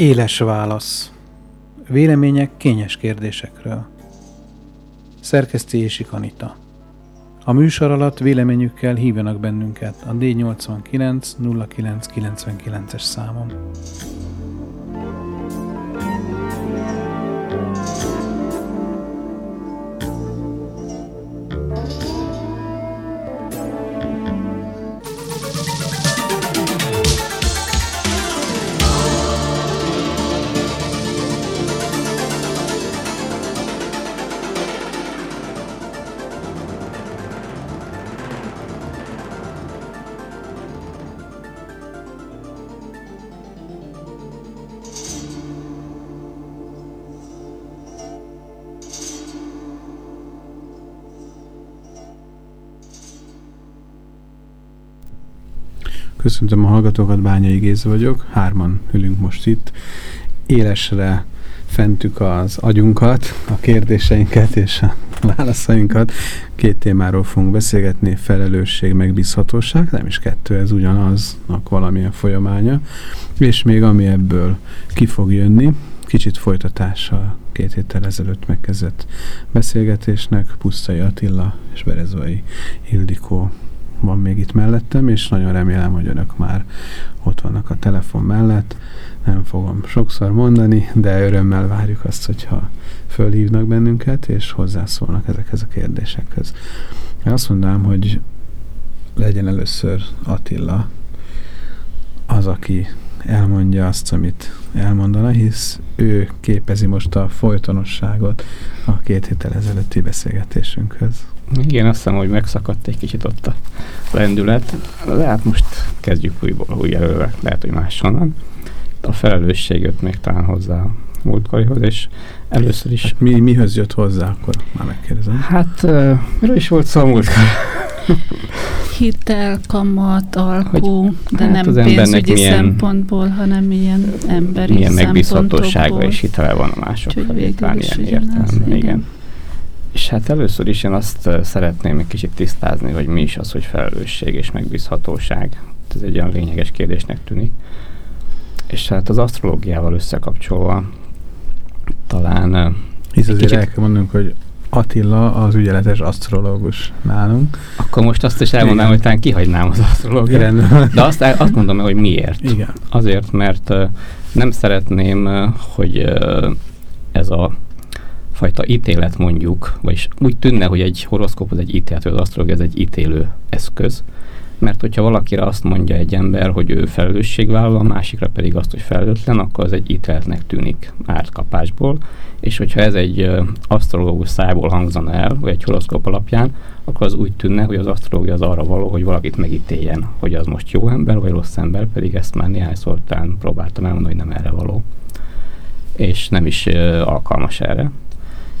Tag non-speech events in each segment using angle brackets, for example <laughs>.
Éles válasz. Vélemények kényes kérdésekről. Szerkesztési Kanita. A műsor alatt véleményükkel hívjanak bennünket a D89 0999-es számon. Hallgatókat, Bányai Géza vagyok, hárman ülünk most itt. Élesre fentük az agyunkat, a kérdéseinket és a válaszainkat. Két témáról fogunk beszélgetni, felelősség, megbízhatóság, nem is kettő, ez ugyanaznak valamilyen folyamánya. És még ami ebből ki fog jönni, kicsit folytatása két héttel ezelőtt megkezdett beszélgetésnek, Pusztai Attila és Berezvai Ildikó van még itt mellettem, és nagyon remélem, hogy önök már ott vannak a telefon mellett. Nem fogom sokszor mondani, de örömmel várjuk azt, hogyha fölhívnak bennünket, és hozzászólnak ezekhez a kérdésekhez. Én azt mondanám, hogy legyen először Attila az, aki elmondja azt, amit elmondana, hisz ő képezi most a folytonosságot a két héttel ezelőtti beszélgetésünkhöz. Igen, azt hiszem, hogy megszakadt egy kicsit ott a lendület. De hát most kezdjük újból, új előre, lehet, hogy máshonnan. A felelősség jött még talán hozzá a múltkorihoz, és először is... Hát mi, mihöz jött hozzá, akkor már megkérdezem. Hát, uh, miről is volt szó a múltkor? Hitel, kamat, alkú, de hát nem az pénzügyi milyen, szempontból, hanem ilyen emberi Milyen megbízhatósága és hitele van a mások felé, talán ilyen értelem. Igen. igen. És hát először is én azt szeretném egy kicsit tisztázni, hogy mi is az, hogy felelősség és megbízhatóság. Ez egy olyan lényeges kérdésnek tűnik. És hát az asztrológiával összekapcsolva talán... Hisz azért kicsit... el kell mondanunk, hogy Attila az ügyeletes asztrológus nálunk. Akkor most azt is elmondanám, Igen. hogy talán kihagynám az asztrológiát. De azt, azt mondom, hogy miért. Igen. Azért, mert nem szeretném, hogy ez a fajta ítélet mondjuk, vagyis úgy tűnne, hogy egy horoszkóp az egy ítélet, vagy az asztrológia ez egy ítélő eszköz, mert hogyha valakire azt mondja egy ember, hogy ő felelősségvállal, a másikra pedig azt, hogy felelőtlen, akkor az egy ítéletnek tűnik ártkapásból, és hogyha ez egy asztrológus szájából hangzana el, vagy egy horoszkóp alapján, akkor az úgy tűnne, hogy az asztrológia az arra való, hogy valakit megítéljen, hogy az most jó ember, vagy rossz ember, pedig ezt már néhány talán próbáltam elmondani, hogy nem erre való. És nem is alkalmas erre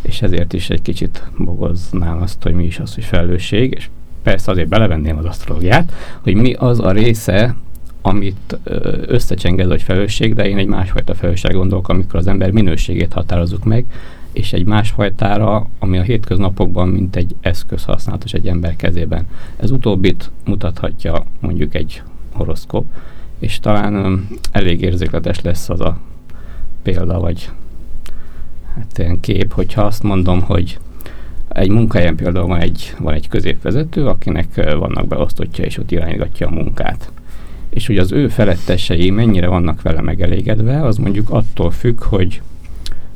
és ezért is egy kicsit bogoznám azt, hogy mi is az, hogy felelősség, és persze azért belevenném az asztrológiát, hogy mi az a része, amit összecsenged, hogy felelősség, de én egy másfajta felelősség gondolok, amikor az ember minőségét határozzuk meg, és egy másfajtára, ami a hétköznapokban mint egy eszköz használatos egy ember kezében. Ez utóbbit mutathatja mondjuk egy horoszkóp, és talán elég érzékletes lesz az a példa, vagy hát ilyen kép, hogyha azt mondom, hogy egy munkahelyen például van egy, van egy középvezető, akinek vannak beosztottja, és ott iránygatja a munkát. És hogy az ő felettesei mennyire vannak vele megelégedve, az mondjuk attól függ, hogy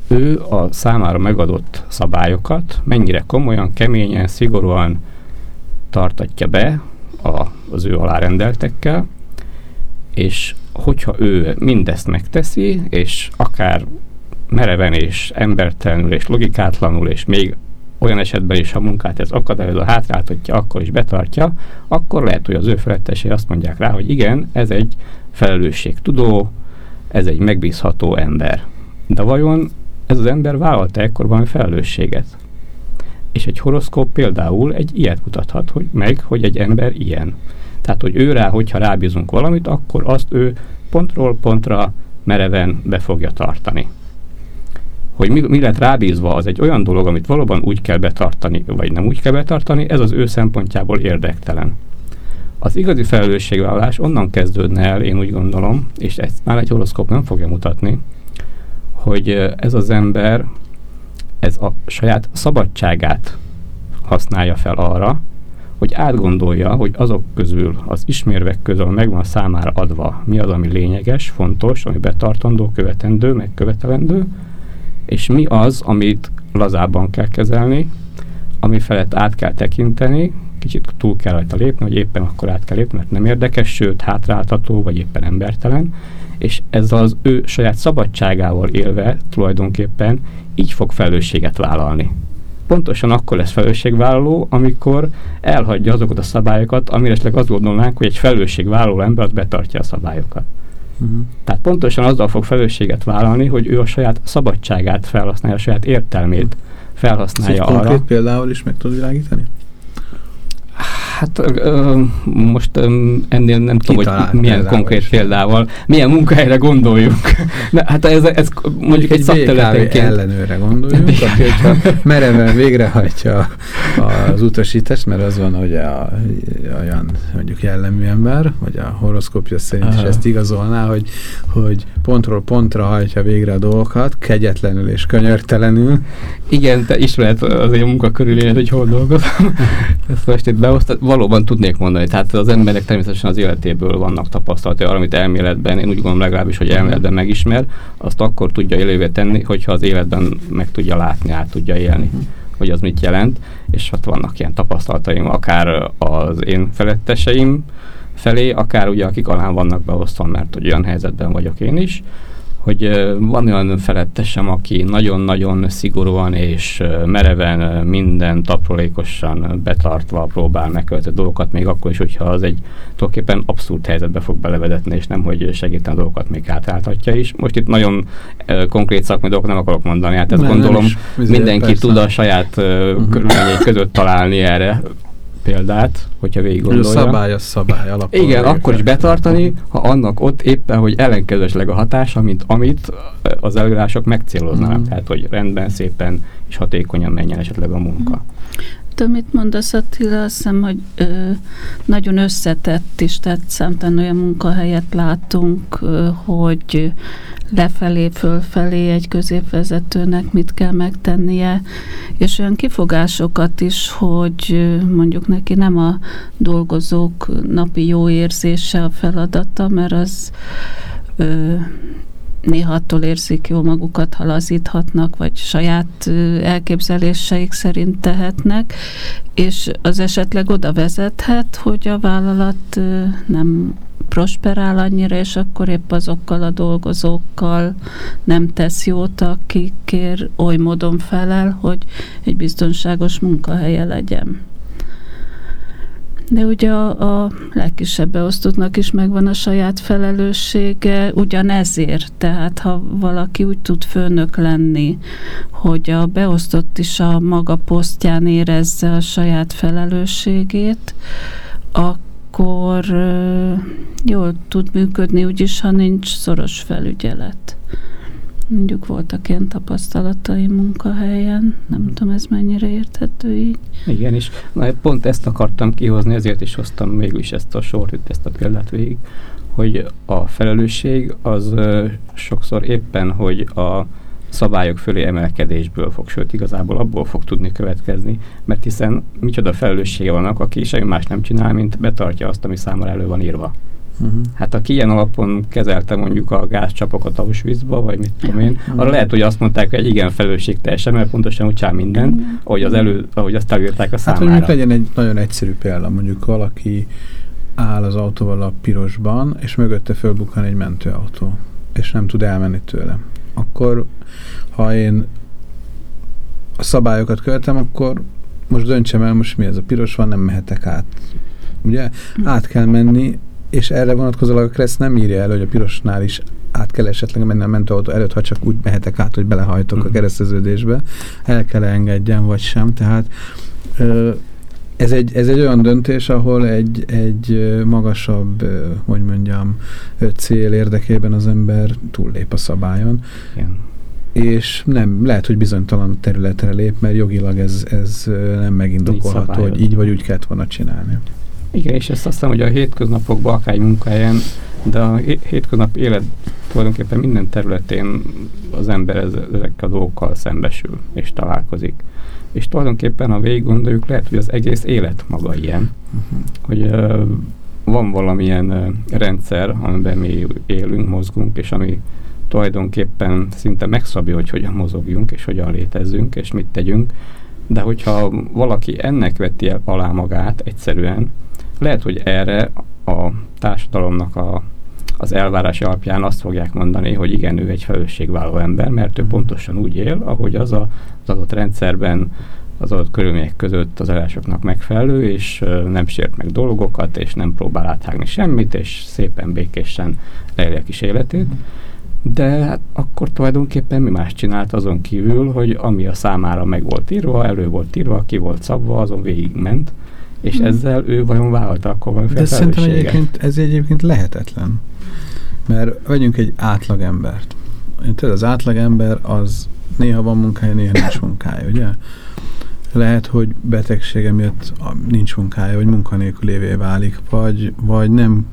ő a számára megadott szabályokat mennyire komolyan, keményen, szigorúan tartatja be a, az ő alárendeltekkel, és hogyha ő mindezt megteszi, és akár mereven és embertelenül és logikátlanul, és még olyan esetben is, ha munkát ez akadályozza, hátráltatja, akkor is betartja, akkor lehet, hogy az ő felettesei azt mondják rá, hogy igen, ez egy felelősségtudó, ez egy megbízható ember. De vajon ez az ember vállalta ekkor valami felelősséget? És egy horoszkóp például egy ilyet mutathat hogy meg, hogy egy ember ilyen. Tehát, hogy ő rá, hogyha rábízunk valamit, akkor azt ő pontról pontra mereven be fogja tartani hogy mi, mi lett rábízva, az egy olyan dolog, amit valóban úgy kell betartani, vagy nem úgy kell betartani, ez az ő szempontjából érdektelen. Az igazi felelősségvállalás onnan kezdődne el, én úgy gondolom, és ezt már egy horoszkóp nem fogja mutatni, hogy ez az ember ez a saját szabadságát használja fel arra, hogy átgondolja, hogy azok közül, az ismérvek közül megvan számára adva, mi az, ami lényeges, fontos, ami betartandó, követendő, megkövetelendő, és mi az, amit lazábban kell kezelni, ami felett át kell tekinteni, kicsit túl kell rajta lépni, hogy éppen akkor át kell lépni, mert nem érdekes, sőt hátráltató, vagy éppen embertelen, és ez az ő saját szabadságával élve tulajdonképpen így fog felelősséget vállalni. Pontosan akkor lesz felelősségvállaló, amikor elhagyja azokat a szabályokat, amire esetleg azt gondolnánk, hogy egy felelősségvállaló ember betartja a szabályokat. Uh-huh. Tehát pontosan azzal fog felelősséget vállalni, hogy ő a saját szabadságát felhasználja, a saját értelmét felhasználja Ezt arra. konkrét példával is meg tudod világítani? Hát ö, most ö, ennél nem tudom, hogy milyen példával konkrét is. példával, milyen munkahelyre gondoljunk. <laughs> Na, hát ez, ez mondjuk egy, egy szakterületenként... ellenőre gondoljunk, aki hogyha <laughs> mereven végrehajtja az utasítást, mert az van, hogy a, olyan mondjuk jellemű ember, vagy a horoszkópja szerint Aha. is ezt igazolná, hogy, hogy pontról pontra hajtja végre a dolgokat, kegyetlenül és könyörtelenül. Igen, te ismered azért a munka körülényed, hogy hol dolgozom. <laughs> Ezt most itt beosztad valóban tudnék mondani. Tehát az emberek természetesen az életéből vannak tapasztalatai amit elméletben, én úgy gondolom legalábbis, hogy elméletben megismer, azt akkor tudja élővé tenni, hogyha az életben meg tudja látni, át tudja élni hogy az mit jelent, és ott vannak ilyen tapasztalataim, akár az én feletteseim felé, akár ugye akik alán vannak beosztva, mert hogy olyan helyzetben vagyok én is, hogy van olyan felettesem, aki nagyon-nagyon szigorúan és mereven minden aprólékosan betartva próbál megkövetni dolgokat, még akkor is, hogyha az egy tulajdonképpen abszurd helyzetbe fog belevedetni, és nem, hogy segíteni a dolgokat még átállhatja is. Most itt nagyon konkrét szakmai dolgokat nem akarok mondani, hát ezt nem, gondolom nem mindenki persze. tud a saját uh-huh. körülményei között találni erre példát, hogyha végig gondolja. A szabály a szabály alapon. Igen, akkor is betartani, ha annak ott éppen, hogy ellenkezősleg a hatása, mint amit az előírások megcéloznak. Mm. Tehát, hogy rendben, szépen és hatékonyan menjen esetleg a munka. Mm. Mit mondasz Attila, azt hiszem, hogy ö, nagyon összetett is, tehát számtalan olyan munkahelyet látunk, ö, hogy lefelé, fölfelé egy középvezetőnek mit kell megtennie, és olyan kifogásokat is, hogy mondjuk neki nem a dolgozók napi jó érzése a feladata, mert az ö, néha attól érzik jó magukat, ha lazíthatnak, vagy saját elképzeléseik szerint tehetnek, és az esetleg oda vezethet, hogy a vállalat nem prosperál annyira, és akkor épp azokkal a dolgozókkal nem tesz jót, akikért oly módon felel, hogy egy biztonságos munkahelye legyen. De ugye a, a legkisebb beosztottnak is megvan a saját felelőssége ugyanezért. Tehát ha valaki úgy tud főnök lenni, hogy a beosztott is a maga posztján érezze a saját felelősségét, akkor jól tud működni, úgyis, ha nincs szoros felügyelet. Mondjuk voltak ilyen tapasztalatai munkahelyen, nem mm. tudom, ez mennyire érthető így. Igen, és na, pont ezt akartam kihozni, ezért is hoztam mégis ezt a sort, ezt a példát végig, hogy a felelősség az uh, sokszor éppen, hogy a szabályok fölé emelkedésből fog, sőt igazából abból fog tudni következni, mert hiszen micsoda felelőssége vannak, aki semmi más nem csinál, mint betartja azt, ami számára elő van írva. Uh-huh. Hát aki ilyen alapon kezelte mondjuk a gázcsapokat Auschwitzba, vagy mit tudom én, uh-huh. arra lehet, hogy azt mondták, hogy igen teljesen, mert pontosan úgy csinál minden, uh-huh. ahogy, az elő, ahogy azt elírták a számára. Hát mondjuk legyen egy nagyon egyszerű példa, mondjuk valaki áll az autóval a pirosban, és mögötte fölbukkan egy mentőautó, és nem tud elmenni tőle. Akkor ha én a szabályokat követem, akkor most döntsem el, most mi ez a piros van, nem mehetek át. Ugye? Át kell menni, és erre vonatkozólag a Kressz nem írja el, hogy a pirosnál is át kell esetleg menni a mentőautó előtt, ha csak úgy mehetek át, hogy belehajtok uh-huh. a kereszteződésbe. El kell -e engedjem, vagy sem. Tehát ö, ez egy, ez egy olyan döntés, ahol egy, egy magasabb, hogy mondjam, cél érdekében az ember túllép a szabályon. Igen és nem, lehet, hogy bizonytalan területre lép, mert jogilag ez, ez nem megindokolható, hogy így vagy úgy kellett volna csinálni. Igen, és ezt azt hiszem, hogy a hétköznapokban, akár egy munkahelyen, de a hétköznap élet tulajdonképpen minden területén az ember ezekkel a dolgokkal szembesül és találkozik. És tulajdonképpen, ha végig gondoljuk, lehet, hogy az egész élet maga ilyen, uh-huh. hogy uh, van valamilyen uh, rendszer, amiben mi élünk, mozgunk, és ami tulajdonképpen szinte megszabja, hogy hogyan mozogjunk, és hogyan létezzünk, és mit tegyünk, de hogyha valaki ennek veti el alá magát egyszerűen, lehet, hogy erre a társadalomnak a, az elvárás alapján azt fogják mondani, hogy igen, ő egy felelősségvállaló ember, mert ő mhm. pontosan úgy él, ahogy az a, az adott rendszerben az adott körülmények között az elásoknak megfelelő, és nem sért meg dolgokat, és nem próbál áthágni semmit, és szépen békésen élje a kis életét. De hát akkor tulajdonképpen mi más csinált azon kívül, hogy ami a számára meg volt írva, elő volt írva, ki volt szabva, azon végigment, és hmm. ezzel ő vajon vállalta akkor valami De szerintem egyébként ez egyébként lehetetlen. Mert vegyünk egy átlagembert. Tudod, az átlagember az néha van munkája, néha nincs munkája, ugye? Lehet, hogy betegsége miatt nincs munkája, vagy munkanélkülévé válik, vagy, vagy nem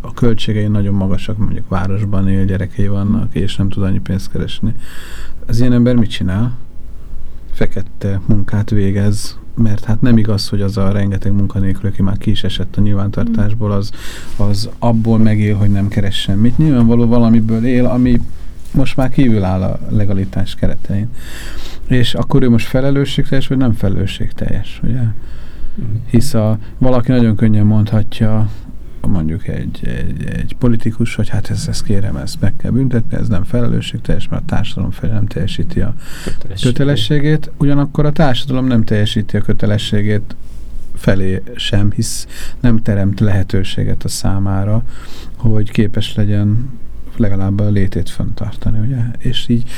a költségei nagyon magasak, mondjuk városban él, gyerekei vannak, és nem tud annyi pénzt keresni. Az ilyen ember mit csinál? Fekete munkát végez, mert hát nem igaz, hogy az a rengeteg munkanélkül, aki már ki is esett a nyilvántartásból, az, az abból megél, hogy nem keres semmit. Nyilvánvaló valamiből él, ami most már kívül áll a legalitás keretein. És akkor ő most felelősségteljes, vagy nem felelősségteljes, ugye? Mhm. Hisz a, valaki nagyon könnyen mondhatja, mondjuk egy, egy, egy politikus, hogy hát ezt, ezt kérem, ezt meg kell büntetni, ez nem felelősségteljes, mert a társadalom felé nem teljesíti a kötelességét, ugyanakkor a társadalom nem teljesíti a kötelességét felé sem, hisz nem teremt lehetőséget a számára, hogy képes legyen legalább a létét föntartani, ugye? És így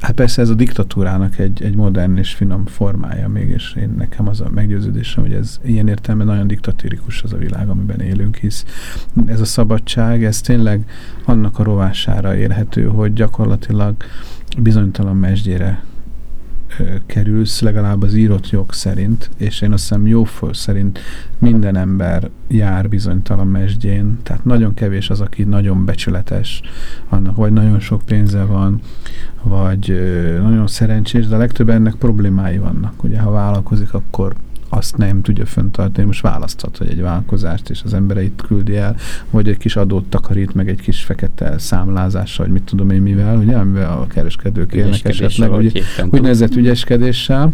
Hát persze ez a diktatúrának egy, egy modern és finom formája mégis. Én nekem az a meggyőződésem, hogy ez ilyen értelemben nagyon diktatórikus az a világ, amiben élünk, hisz ez a szabadság, ez tényleg annak a rovására érhető, hogy gyakorlatilag bizonytalan mesdjére kerülsz, legalább az írott jog szerint, és én azt hiszem jó föl szerint minden ember jár bizonytalan mesdjén, tehát nagyon kevés az, aki nagyon becsületes, annak vagy nagyon sok pénze van, vagy nagyon szerencsés, de a legtöbb ennek problémái vannak. Ugye, ha vállalkozik, akkor azt nem tudja föntartani, most választhat, hogy egy vállalkozást és az embereit küldi el, vagy egy kis adót takarít, meg egy kis fekete számlázással, vagy mit tudom én mivel, ugye, amivel a kereskedők élnek esetleg, úgy, úgynevezett ügyeskedéssel.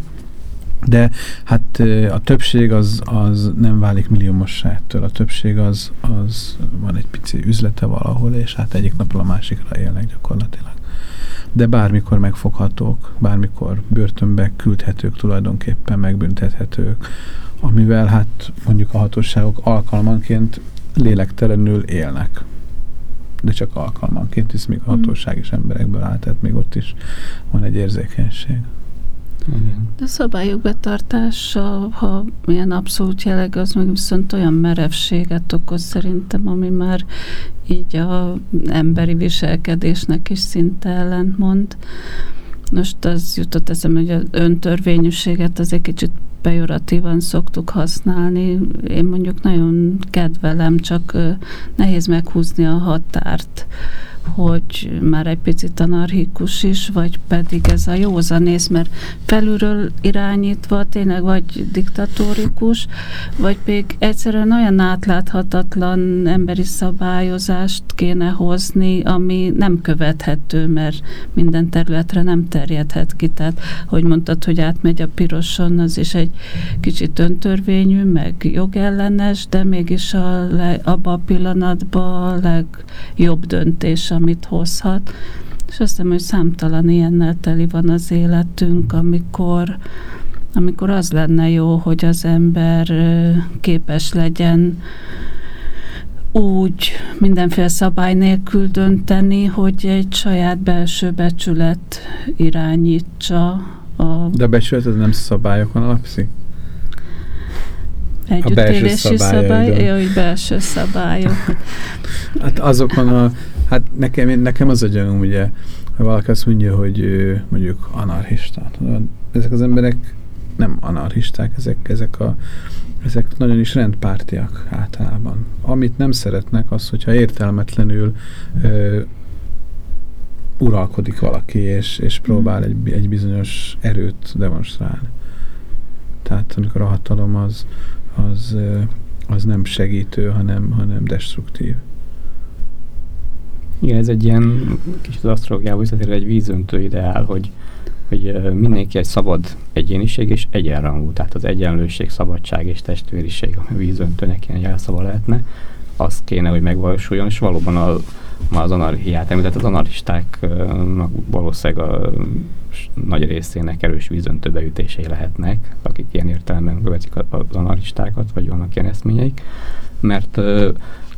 De hát a többség az, az nem válik milliómossá ettől. A többség az, az van egy pici üzlete valahol, és hát egyik napról a másikra élnek gyakorlatilag de bármikor megfoghatók, bármikor börtönbe küldhetők tulajdonképpen, megbüntethetők, amivel hát mondjuk a hatóságok alkalmanként lélektelenül élnek. De csak alkalmanként, hisz még a hmm. hatóság is emberekből áll, tehát még ott is van egy érzékenység. Igen. De szabályok betartása, ha milyen abszolút jelleg, az meg viszont olyan merevséget okoz szerintem, ami már így a emberi viselkedésnek is szinte ellentmond. Most az jutott eszembe, hogy az öntörvényűséget az egy kicsit pejoratívan szoktuk használni. Én mondjuk nagyon kedvelem, csak nehéz meghúzni a határt hogy már egy picit anarchikus is, vagy pedig ez a józanész, mert felülről irányítva tényleg vagy diktatórikus, vagy még egyszerűen olyan átláthatatlan emberi szabályozást kéne hozni, ami nem követhető, mert minden területre nem terjedhet ki. Tehát, hogy mondtad, hogy átmegy a piroson, az is egy kicsit öntörvényű, meg jogellenes, de mégis a le, abban a pillanatban a legjobb döntés, amit hozhat. És azt hiszem, hogy számtalan ilyennel teli van az életünk, amikor, amikor az lenne jó, hogy az ember képes legyen úgy mindenféle szabály nélkül dönteni, hogy egy saját belső becsület irányítsa. A De a becsület az nem szabályokon alapszik? Együttélési szabály, jó, belső szabályok. hát azokon a Hát nekem, nekem az a gyanúm, ugye, ha valaki azt mondja, hogy mondjuk anarchista. Ezek az emberek nem anarchisták, ezek, ezek, a, ezek nagyon is rendpártiak általában. Amit nem szeretnek az, hogyha értelmetlenül ö, uralkodik valaki, és, és próbál egy, egy bizonyos erőt demonstrálni. Tehát amikor a hatalom az, az, az nem segítő, hanem, hanem destruktív. Igen, ez egy ilyen kicsit az asztrológiából visszatérve egy vízöntő ideál, hogy, hogy mindenki egy szabad egyéniség és egyenrangú, tehát az egyenlőség, szabadság és testvériség, a vízöntőnek ilyen jelszava lehetne, az kéne, hogy megvalósuljon, és valóban a, ma az anarchiát említett, az anarchistáknak valószínűleg a nagy részének erős vízöntőbeütései lehetnek, akik ilyen értelemben követik az anarchistákat, vagy vannak ilyen eszményeik, mert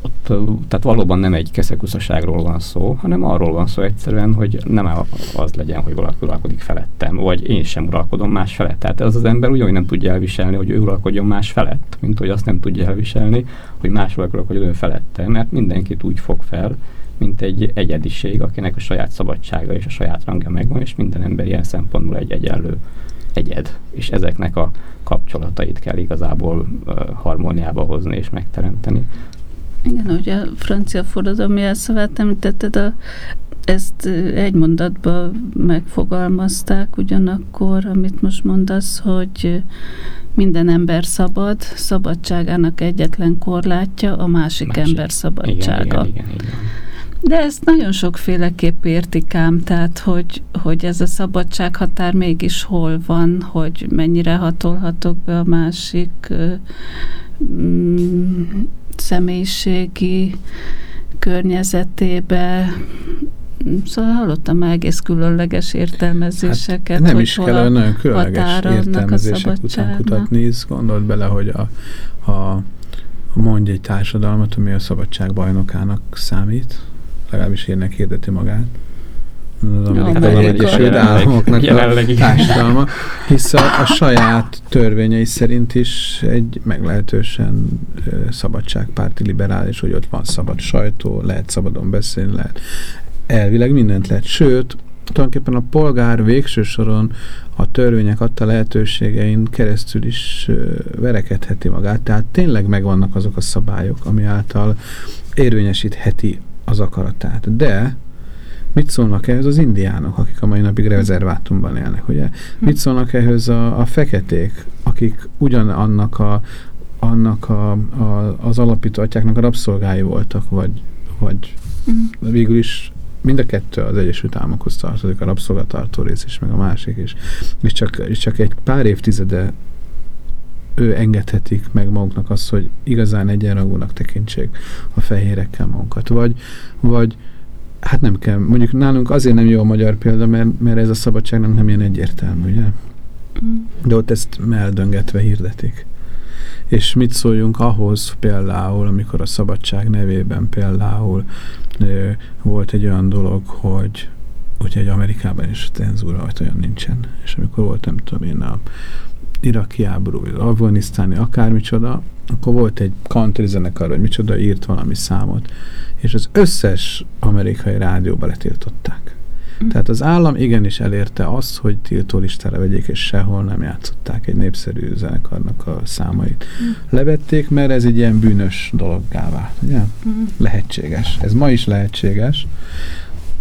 ott, tehát valóban nem egy keszekuszaságról van szó, hanem arról van szó egyszerűen, hogy nem az legyen, hogy valaki uralkodik felettem, vagy én sem uralkodom más felett. Tehát ez az ember ugyanúgy nem tudja elviselni, hogy ő uralkodjon más felett, mint hogy azt nem tudja elviselni, hogy más uralkodjon ő felette, mert mindenkit úgy fog fel, mint egy egyediség, akinek a saját szabadsága és a saját rangja megvan, és minden ember ilyen szempontból egy egyenlő egyed, és ezeknek a kapcsolatait kell igazából uh, harmóniába hozni és megteremteni. Igen, ugye a francia forradalmi elszavát említetted, a, ezt egy mondatban megfogalmazták ugyanakkor, amit most mondasz, hogy minden ember szabad, szabadságának egyetlen korlátja a másik, másik. ember szabadsága. Igen, igen, igen, igen. De ezt nagyon sokféleképp értik ám, tehát hogy, hogy ez a szabadsághatár mégis hol van, hogy mennyire hatolhatok be a másik mm, személyiségi környezetébe. Szóval hallottam már egész különleges értelmezéseket. Hát nem is kell nagyon különleges értelmezések után kutatni, gondold bele, hogy a, a mondj egy társadalmat, ami a szabadság bajnokának számít, legalábbis érnek hirdeti magát, az Amerikai Egyesült Államoknak a társadalma, <laughs> hisz a, a saját törvényei szerint is egy meglehetősen szabadságpárti liberális, hogy ott van szabad sajtó, lehet szabadon beszélni, lehet elvileg mindent lehet. Sőt, tulajdonképpen a polgár végső soron a törvények adta lehetőségein keresztül is verekedheti magát, tehát tényleg megvannak azok a szabályok, ami által érvényesítheti az akaratát. De Mit szólnak ehhez az indiánok, akik a mai napig rezervátumban élnek, ugye? Mit szólnak ehhez a, a feketék, akik ugyanannak a, annak a, a, az alapító atyáknak a rabszolgái voltak, vagy, vagy mm. végül is mind a kettő az Egyesült Államokhoz tartozik, a rabszolgatartó rész is, meg a másik is. És csak, és csak egy pár évtizede ő engedhetik meg maguknak azt, hogy igazán egyenrangúnak tekintsék a fehérekkel magukat. Vagy, vagy hát nem kell, mondjuk nálunk azért nem jó a magyar példa, mert, mert ez a szabadságnak nem ilyen egyértelmű, ugye? De ott ezt eldöngetve hirdetik. És mit szóljunk ahhoz például, amikor a szabadság nevében például ö, volt egy olyan dolog, hogy ugye egy Amerikában is cenzúra, vagy olyan nincsen. És amikor volt, nem tudom én, a iraki háború, vagy afganisztáni, akármicsoda, akkor volt egy country zenekar, vagy micsoda, írt valami számot, és az összes amerikai rádióba letiltották. Mm. Tehát az állam igenis elérte azt, hogy tiltó listára vegyék, és sehol nem játszották egy népszerű zenekarnak a számait. Mm. Levették, mert ez egy ilyen bűnös dologgá vált. Ugye? Mm. Lehetséges. Ez ma is lehetséges.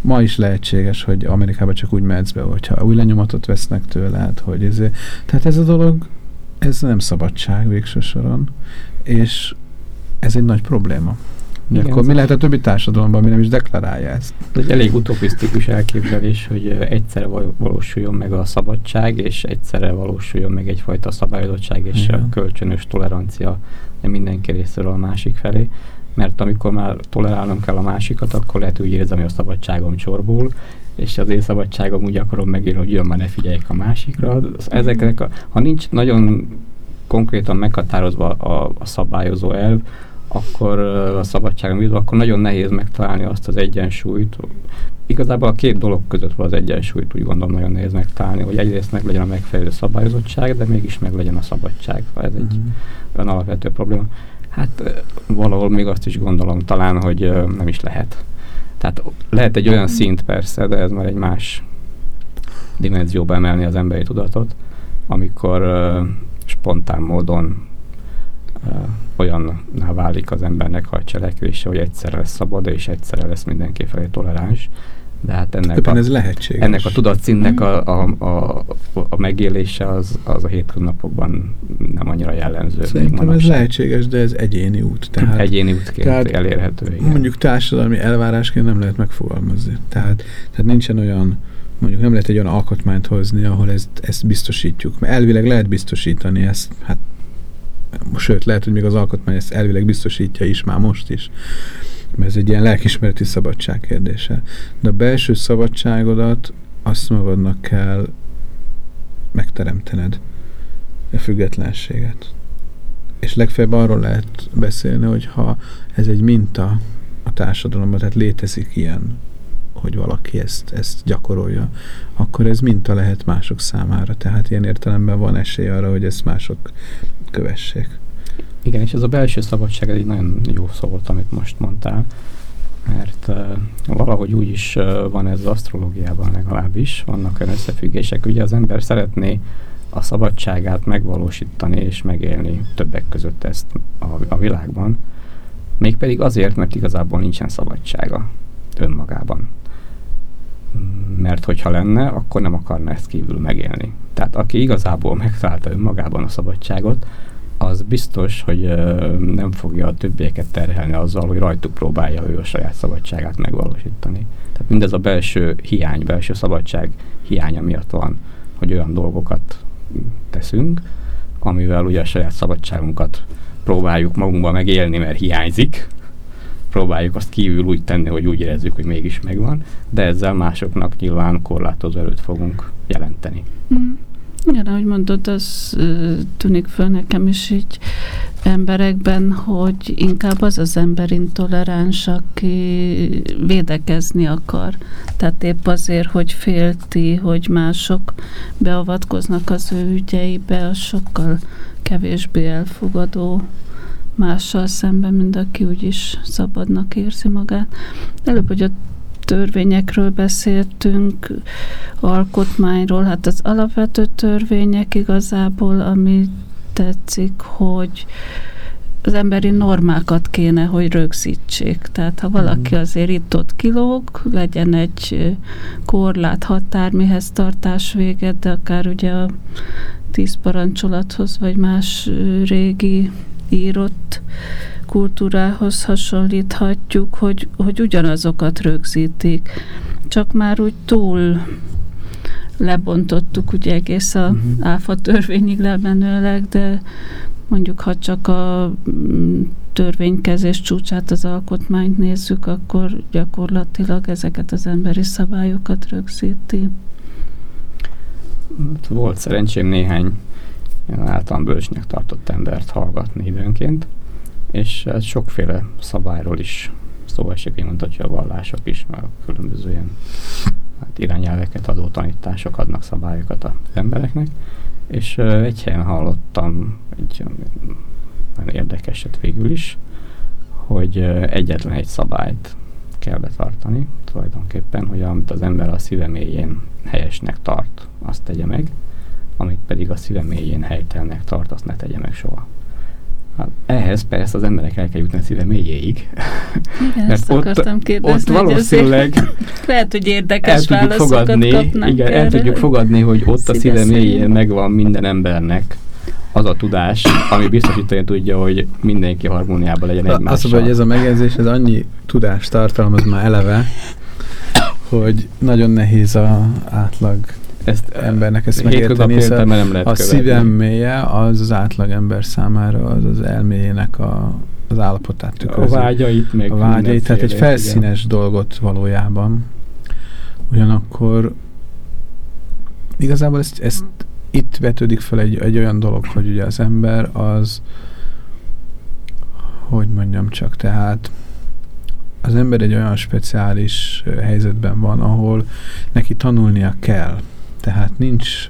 Ma is lehetséges, hogy Amerikában csak úgy mehetsz be, hogyha új lenyomatot vesznek tőled, hogy ez, tehát ez a dolog, ez nem szabadság végső soron, és ez egy nagy probléma. Igen, akkor mi lehet a többi társadalomban, ami nem is deklarálja ezt? Ez egy elég utopisztikus elképzelés, hogy egyszerre valósuljon meg a szabadság, és egyszerre valósuljon meg egyfajta szabályozottság és Igen. a kölcsönös tolerancia mindenki részéről a másik felé. Mert amikor már tolerálnom kell a másikat, akkor lehet úgy érzem, hogy a szabadságom csorbul, és az én szabadságom úgy akarom megélni, hogy jön már ne figyeljek a másikra. Ezeknek a, ha nincs nagyon konkrétan meghatározva a, a szabályozó elv, akkor a szabadságon bízva, akkor nagyon nehéz megtalálni azt az egyensúlyt. Igazából a két dolog között van az egyensúlyt, úgy gondolom nagyon nehéz megtalálni, hogy egyrészt meg legyen a megfelelő szabályozottság, de mégis meg legyen a szabadság. Ez egy uh-huh. olyan alapvető probléma. Hát valahol még azt is gondolom talán, hogy nem is lehet. Tehát lehet egy olyan szint persze, de ez már egy más dimenzióba emelni az emberi tudatot, amikor uh, spontán módon olyanná válik az embernek a cselekvése, hogy egyszerre lesz szabad, és egyszerre lesz mindenki felé toleráns. de hát ennek a, ez lehetséges. ennek a tudatszínnek a, a, a, a megélése az, az a hétköznapokban nem annyira jellemző. Szerintem ez lehetséges, de ez egyéni út. Tehát Egyéni útként tehát elérhető. Igen. mondjuk társadalmi elvárásként nem lehet megfogalmazni. Tehát, tehát nincsen olyan, mondjuk nem lehet egy olyan alkotmányt hozni, ahol ezt, ezt biztosítjuk. Mert elvileg lehet biztosítani ezt, hát sőt, lehet, hogy még az alkotmány ezt elvileg biztosítja is már most is. Mert ez egy ilyen lelkismereti szabadság kérdése. De a belső szabadságodat azt magadnak kell megteremtened. A függetlenséget. És legfeljebb arról lehet beszélni, hogy ha ez egy minta a társadalomban, tehát létezik ilyen, hogy valaki ezt, ezt gyakorolja, akkor ez minta lehet mások számára. Tehát ilyen értelemben van esély arra, hogy ezt mások kövessék. Igen, és ez a belső szabadság egy nagyon jó szó volt, amit most mondtál, mert uh, valahogy úgy is uh, van ez az asztrológiában legalábbis, vannak olyan összefüggések. Ugye az ember szeretné a szabadságát megvalósítani és megélni többek között ezt a, a világban, mégpedig azért, mert igazából nincsen szabadsága önmagában. Mert hogyha lenne, akkor nem akarna ezt kívül megélni. Tehát aki igazából megtalálta önmagában a szabadságot, az biztos, hogy nem fogja a többieket terhelni azzal, hogy rajtuk próbálja ő a saját szabadságát megvalósítani. Tehát mindez a belső hiány, belső szabadság hiánya miatt van, hogy olyan dolgokat teszünk, amivel ugye a saját szabadságunkat próbáljuk magunkba megélni, mert hiányzik, próbáljuk azt kívül úgy tenni, hogy úgy érezzük, hogy mégis megvan, de ezzel másoknak nyilván korlátozó erőt fogunk jelenteni. Mm. Igen, ahogy mondod, az tűnik föl nekem is így emberekben, hogy inkább az az ember intoleráns, aki védekezni akar. Tehát épp azért, hogy félti, hogy mások beavatkoznak az ő ügyeibe, az sokkal kevésbé elfogadó mással szemben, mint aki úgyis szabadnak érzi magát. Előbb, hogy a törvényekről beszéltünk, alkotmányról, hát az alapvető törvények igazából, ami tetszik, hogy az emberi normákat kéne, hogy rögzítsék. Tehát ha valaki azért itt-ott kilóg, legyen egy korlát határmihez tartás véget, de akár ugye a tíz parancsolathoz, vagy más régi írott kultúrához hasonlíthatjuk, hogy, hogy ugyanazokat rögzítik. Csak már úgy túl lebontottuk ugye egész a uh-huh. áfa törvényig lemenőleg, de mondjuk ha csak a törvénykezés csúcsát, az alkotmányt nézzük, akkor gyakorlatilag ezeket az emberi szabályokat rögzíti. Volt szerencsém néhány általán bölcsnek tartott embert hallgatni időnként, és ez sokféle szabályról is szó esik, hogy mondhatja a vallások is, mert különböző ilyen hát irányelveket adó tanítások adnak szabályokat az embereknek, és egy helyen hallottam egy nagyon érdekeset végül is, hogy egyetlen egy szabályt kell betartani, tulajdonképpen, hogy amit az ember a szíve mélyén helyesnek tart, azt tegye meg, amit pedig a szíve mélyén helytelnek tart, azt ne tegye meg soha. Hát ehhez persze az emberek el kell jutni a szíve mélyéig. Igen, ezt ott, akartam kérdezni. Ott valószínűleg <laughs> lehet, hogy érdekes el tudjuk fogadni, igen, el tudjuk fogadni, hogy ott a szíve mélyén megvan minden embernek az a tudás, ami biztosítani tudja, hogy mindenki harmóniában legyen egymással. Azt hogy ez a megjegyzés, ez annyi tudást tartalmaz már eleve, hogy nagyon nehéz a átlag ezt embernek ezt megérteni, hiszen nem lehet a szívem mélye az az átlag ember számára az az elméjének a, az állapotát tükrözi. A vágyait meg. A vágyait, tehát egy felszínes igen. dolgot valójában. Ugyanakkor igazából ezt, ezt itt vetődik fel egy, egy olyan dolog, hogy ugye az ember az hogy mondjam csak, tehát az ember egy olyan speciális helyzetben van, ahol neki tanulnia kell tehát nincs,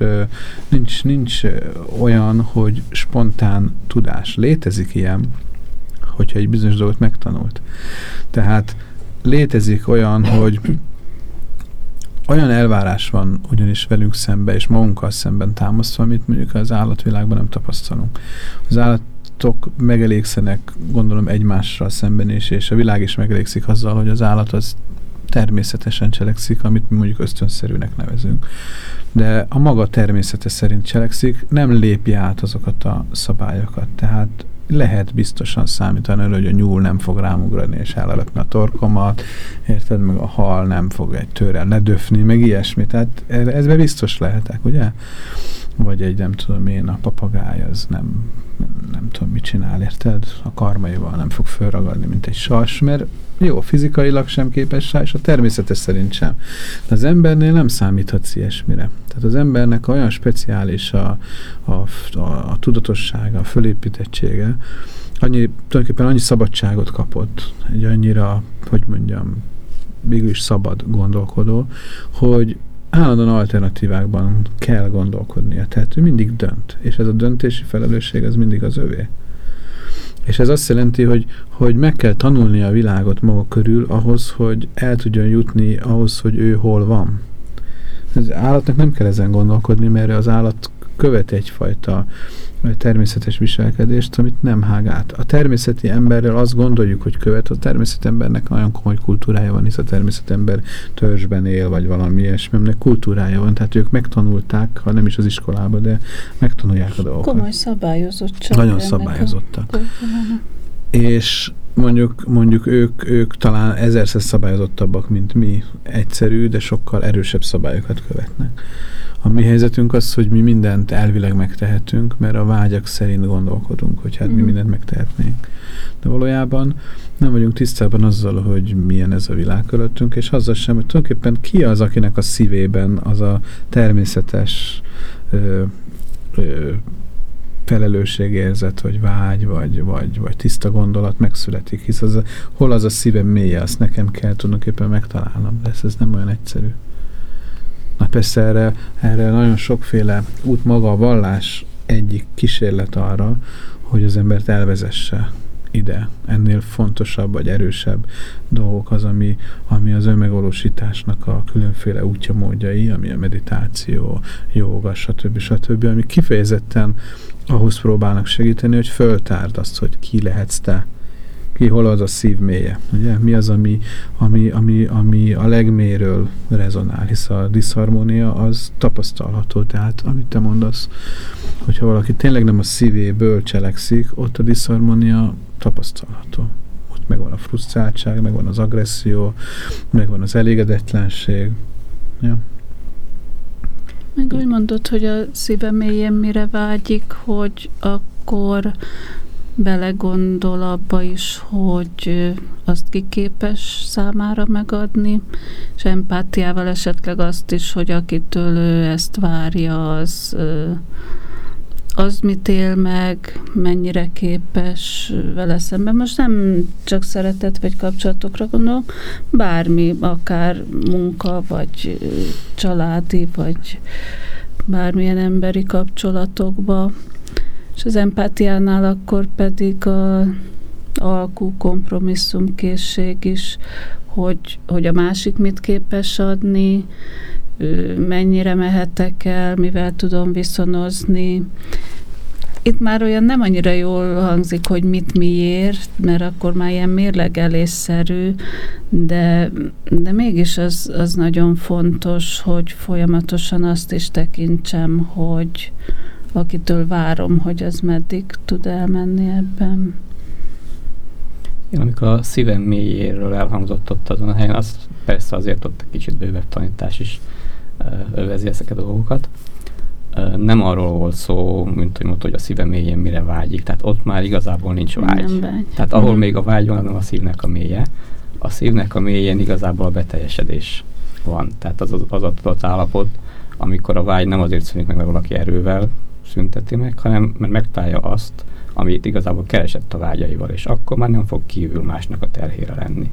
nincs, nincs olyan, hogy spontán tudás. Létezik ilyen, hogyha egy bizonyos dolgot megtanult. Tehát létezik olyan, hogy olyan elvárás van ugyanis velünk szembe, és magunkkal szemben támasztva, amit mondjuk az állatvilágban nem tapasztalunk. Az állatok megelégszenek, gondolom, egymással szemben is, és a világ is megelégszik azzal, hogy az állat az természetesen cselekszik, amit mi mondjuk ösztönszerűnek nevezünk. De a maga természete szerint cselekszik, nem lépi át azokat a szabályokat. Tehát lehet biztosan számítani hogy a nyúl nem fog rámugrani és elalapni a torkomat, érted, meg a hal nem fog egy tőrrel ledöfni, meg ilyesmi. Tehát ezbe biztos lehetek, ugye? Vagy egy, nem tudom én, a papagáj az nem, nem tudom mit csinál, érted? A karmaival nem fog fölragadni, mint egy sas, mert jó, fizikailag sem képes rá, és a természetes szerint sem. De az embernél nem számíthatsz ilyesmire. Tehát az embernek olyan speciális a, a, a, a tudatossága, a fölépítettsége, annyi, tulajdonképpen annyi szabadságot kapott, egy annyira, hogy mondjam, végül is szabad gondolkodó, hogy állandóan alternatívákban kell gondolkodnia. Tehát ő mindig dönt, és ez a döntési felelősség az mindig az övé. És ez azt jelenti, hogy, hogy meg kell tanulni a világot maga körül ahhoz, hogy el tudjon jutni ahhoz, hogy ő hol van. Az állatnak nem kell ezen gondolkodni, mert az állat követ egyfajta természetes viselkedést, amit nem hág át. A természeti emberrel azt gondoljuk, hogy követ, a természeti embernek nagyon komoly kultúrája van, hisz a természeti ember törzsben él, vagy valami ilyesmi, aminek kultúrája van, tehát ők megtanulták, ha nem is az iskolába, de megtanulják a dolgokat. Komoly szabályozottság. Nagyon szabályozottak. És mondjuk, mondjuk ők, ők talán ezerszer szabályozottabbak, mint mi. Egyszerű, de sokkal erősebb szabályokat követnek. A mi helyzetünk az, hogy mi mindent elvileg megtehetünk, mert a vágyak szerint gondolkodunk, hogy hát mm. mi mhm. mindent megtehetnénk. De valójában nem vagyunk tisztában azzal, hogy milyen ez a világ körülöttünk, és azzal sem, hogy tulajdonképpen ki az, akinek a szívében az a természetes ö, ö, felelősségérzet, vagy vágy, vagy, vagy, vagy tiszta gondolat megszületik, hisz az a, hol az a szívem mélye, azt nekem kell tulajdonképpen megtalálnom, de ez, ez nem olyan egyszerű. Na persze erre, erre nagyon sokféle út maga a vallás egyik kísérlet arra, hogy az embert elvezesse ide. Ennél fontosabb vagy erősebb dolgok az, ami, ami az önmegvalósításnak a különféle útja módjai, ami a meditáció, joga, stb. stb., ami kifejezetten ahhoz próbálnak segíteni, hogy föltárd azt, hogy ki lehetsz te, ki hol az a szív mélye. Ugye? Mi az, ami, ami, ami, ami a legméről rezonál, hisz a diszharmónia az tapasztalható, tehát amit te mondasz, hogyha valaki tényleg nem a szívéből cselekszik, ott a diszharmónia tapasztalható. Ott megvan a frusztráltság, megvan az agresszió, megvan az elégedetlenség. Ja. Meg úgy mondod, hogy a szíve mélyen mire vágyik, hogy akkor belegondol abba is, hogy azt kiképes számára megadni, és empátiával esetleg azt is, hogy akitől ő ezt várja, az az mit él meg, mennyire képes vele szemben. Most nem csak szeretet vagy kapcsolatokra gondolok, bármi, akár munka, vagy családi, vagy bármilyen emberi kapcsolatokba. És az empátiánál akkor pedig a alkú kompromisszumkészség is, hogy, hogy a másik mit képes adni, mennyire mehetek el, mivel tudom viszonozni. Itt már olyan nem annyira jól hangzik, hogy mit miért, mert akkor már ilyen mérlegelésszerű, de, de mégis az, az nagyon fontos, hogy folyamatosan azt is tekintsem, hogy akitől várom, hogy az meddig tud elmenni ebben. Én amikor a szívem mélyéről elhangzott ott azon a helyen, az persze azért ott egy kicsit bővebb tanítás is övezi ezeket a dolgokat. Nem arról volt szó, mint hogy mondta, hogy a szíve mélyén mire vágyik. Tehát ott már igazából nincs vágy. vágy. Tehát ahol mm. még a vágy van, a szívnek a mélye. A szívnek a mélyén igazából a beteljesedés van. Tehát az az, az a tudott állapot, amikor a vágy nem azért szűnik meg, mert valaki erővel szünteti meg, hanem mert megtalálja azt, amit igazából keresett a vágyaival, és akkor már nem fog kívül másnak a terhére lenni.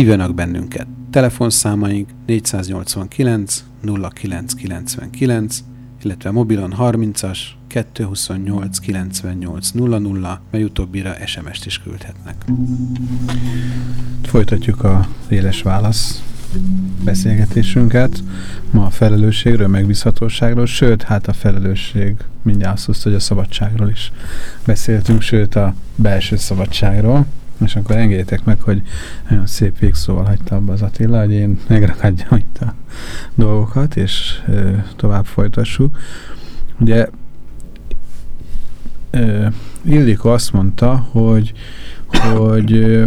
Hívjanak bennünket. Telefonszámaink 489 0999, illetve mobilon 30-as 228 98 00, mely utóbbira SMS-t is küldhetnek. Folytatjuk a éles válasz beszélgetésünket. Ma a felelősségről, megbízhatóságról, sőt, hát a felelősség mindjárt azt hogy a szabadságról is beszéltünk, sőt a belső szabadságról. És akkor engedjétek meg, hogy nagyon szép végszóval hagyta abba az Attila, hogy én megrakadjam itt a dolgokat, és ö, tovább folytassuk. Ugye ö, Ildikó azt mondta, hogy, hogy, ö,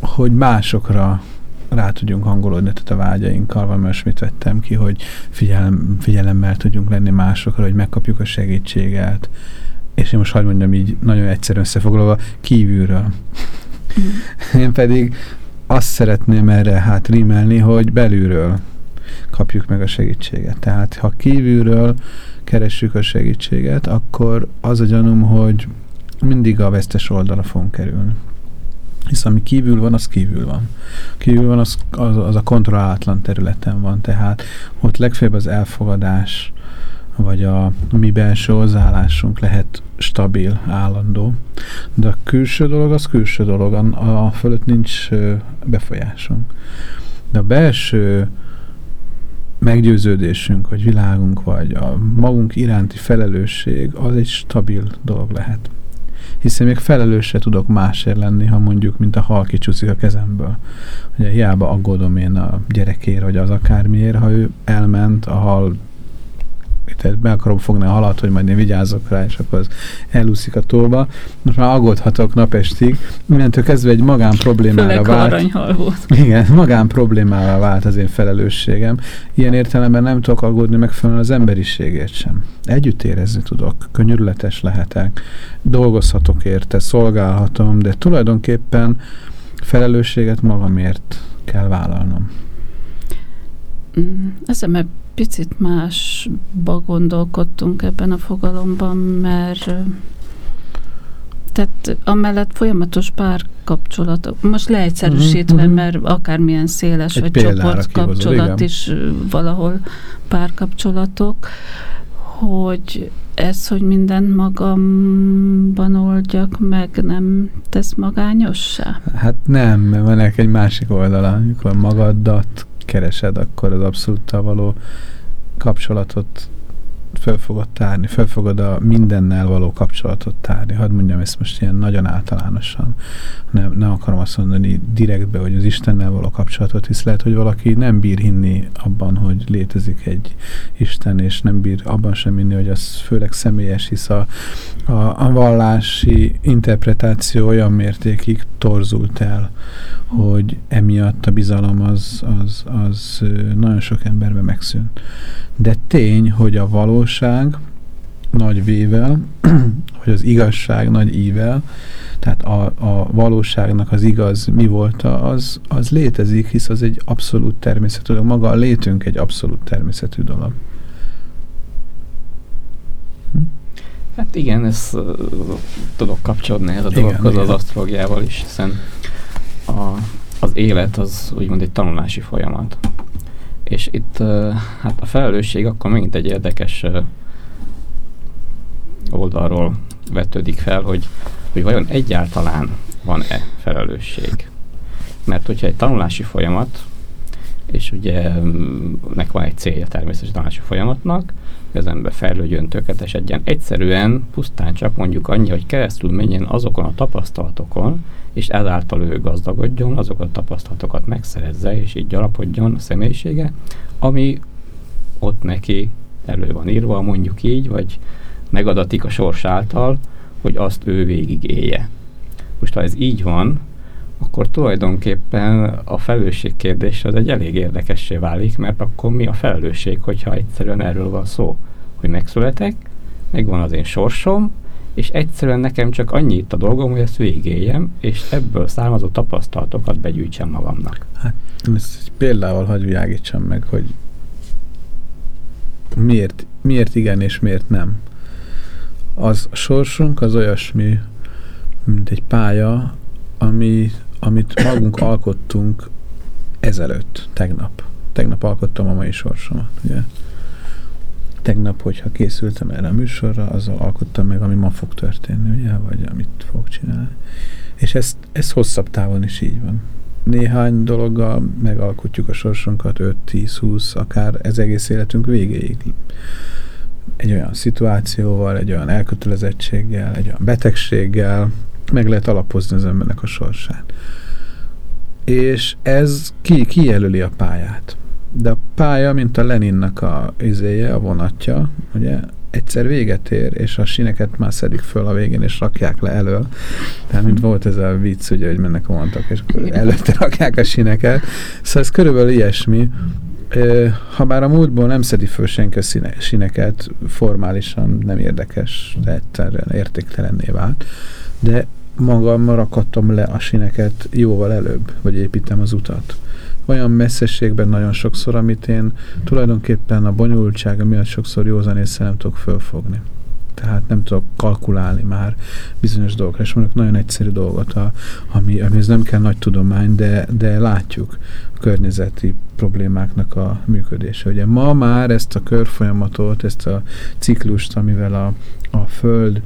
hogy másokra rá tudjunk hangolódni, tehát a vágyainkkal, valami olyasmit vettem ki, hogy figyelem, figyelemmel tudjunk lenni másokra, hogy megkapjuk a segítséget. És én most hagyd mondjam így nagyon egyszerűen összefoglalva, kívülről. Mm. <laughs> Én pedig azt szeretném erre hát rímelni, hogy belülről kapjuk meg a segítséget. Tehát ha kívülről keressük a segítséget, akkor az a gyanúm, hogy mindig a vesztes oldalra fogunk kerülni. Hisz ami kívül van, az kívül van. Kívül van, az, az, az a kontrollálatlan területen van, tehát ott legfeljebb az elfogadás, vagy a mi belső hozzáállásunk lehet stabil, állandó. De a külső dolog az külső dolog, a, a fölött nincs befolyásunk. De a belső meggyőződésünk, vagy világunk, vagy a magunk iránti felelősség, az egy stabil dolog lehet hiszen még felelősre tudok másért lenni, ha mondjuk, mint a hal kicsúszik a kezemből. Ugye hiába aggódom én a gyerekért, vagy az akármiért, ha ő elment, a hal tehát be akarom fogni a halat, hogy majd én vigyázzok rá, és akkor az elúszik a tóba. Most már aggódhatok napestig. Mindentől kezdve egy magán problémára vált. Igen, magán problémára vált az én felelősségem. Ilyen értelemben nem tudok aggódni megfelelően az emberiségért sem. Együtt érezni tudok, könyörületes lehetek, dolgozhatok érte, szolgálhatom, de tulajdonképpen felelősséget magamért kell vállalnom. Mm, Ezen egy picit másba gondolkodtunk ebben a fogalomban, mert tehát amellett folyamatos párkapcsolatok, most leegyszerűsítve, uh-huh. mert akármilyen széles Egy vagy csoportkapcsolat is valahol párkapcsolatok, hogy ez, hogy mindent magamban oldjak meg, nem tesz magányossá? Hát nem, mert van egy másik oldala, amikor magadat keresed, akkor az abszolúttal való kapcsolatot föl fogod tárni, föl fogod a mindennel való kapcsolatot tárni. Hadd mondjam ezt most ilyen nagyon általánosan. Nem, nem akarom azt mondani direktbe, hogy az Istennel való kapcsolatot, hisz lehet, hogy valaki nem bír hinni abban, hogy létezik egy Isten, és nem bír abban sem hinni, hogy az főleg személyes, hisz a, a, a vallási interpretáció olyan mértékig torzult el, hogy emiatt a bizalom az, az, az nagyon sok emberben megszűnt. De tény, hogy a valóság nagy vével, <clears throat> hogy az igazság nagy ível, tehát a, a valóságnak az igaz mi volt, az, az létezik, hisz az egy abszolút természetű dolog. Maga a létünk egy abszolút természetű dolog. Hm? Hát igen, ezt uh, tudok kapcsolódni ez a dologhoz az asztrológiával is, hiszen a, az élet az úgymond egy tanulási folyamat. És itt hát a felelősség akkor megint egy érdekes oldalról vetődik fel, hogy, hogy vajon egyáltalán van-e felelősség. Mert hogyha egy tanulási folyamat, és ugye mm, nek van egy célja természetesen tanulási folyamatnak, ember fejlődjön, tökéletesedjen, egyszerűen pusztán csak mondjuk annyi, hogy keresztül menjen azokon a tapasztalatokon, és ezáltal ő gazdagodjon, azokat a tapasztalatokat megszerezze, és így gyarapodjon a személyisége, ami ott neki elő van írva, mondjuk így, vagy megadatik a sors által, hogy azt ő végig élje. Most ha ez így van, akkor tulajdonképpen a felelősség kérdés az egy elég érdekessé válik, mert akkor mi a felelősség, hogyha egyszerűen erről van szó, hogy megszületek, megvan az én sorsom, és egyszerűen nekem csak annyi itt a dolgom, hogy ezt végéljem, és ebből származó tapasztalatokat begyűjtsem magamnak. Hát ezt például hagyj világítsam meg, hogy miért, miért igen és miért nem. Az sorsunk az olyasmi, mint egy pálya, ami, amit magunk alkottunk ezelőtt, tegnap. Tegnap alkottam a mai sorsomat, ugye. Tegnap, hogyha készültem erre a műsorra, azzal alkottam meg, ami ma fog történni, ugye, vagy amit fog csinálni. És ez, ez hosszabb távon is így van. Néhány dologgal megalkotjuk a sorsunkat, 5-10-20, akár ez egész életünk végéig. Egy olyan szituációval, egy olyan elkötelezettséggel, egy olyan betegséggel meg lehet alapozni az embernek a sorsát. És ez ki, kijelöli a pályát. De a pálya, mint a Leninnak a izéje, a vonatja, ugye, egyszer véget ér, és a sineket már szedik föl a végén, és rakják le elől. Tehát, mint volt ez a vicc, ugye, hogy mennek vontak, és előtte rakják a sineket. Szóval ez körülbelül ilyesmi. Ha bár a múltból nem szedi föl senki a sineket, formálisan nem érdekes, de egyszerűen értéktelenné vált, de magammal rakadtam le a sineket jóval előbb, vagy építem az utat olyan messzességben nagyon sokszor, amit én tulajdonképpen a bonyolultsága miatt sokszor józanésszel nem tudok fölfogni. Tehát nem tudok kalkulálni már bizonyos dolgokra. És mondjuk nagyon egyszerű dolgot, a, ami, amihez nem kell nagy tudomány, de, de látjuk a környezeti problémáknak a működése. Ugye ma már ezt a körfolyamatot, ezt a ciklust, amivel a, a Föld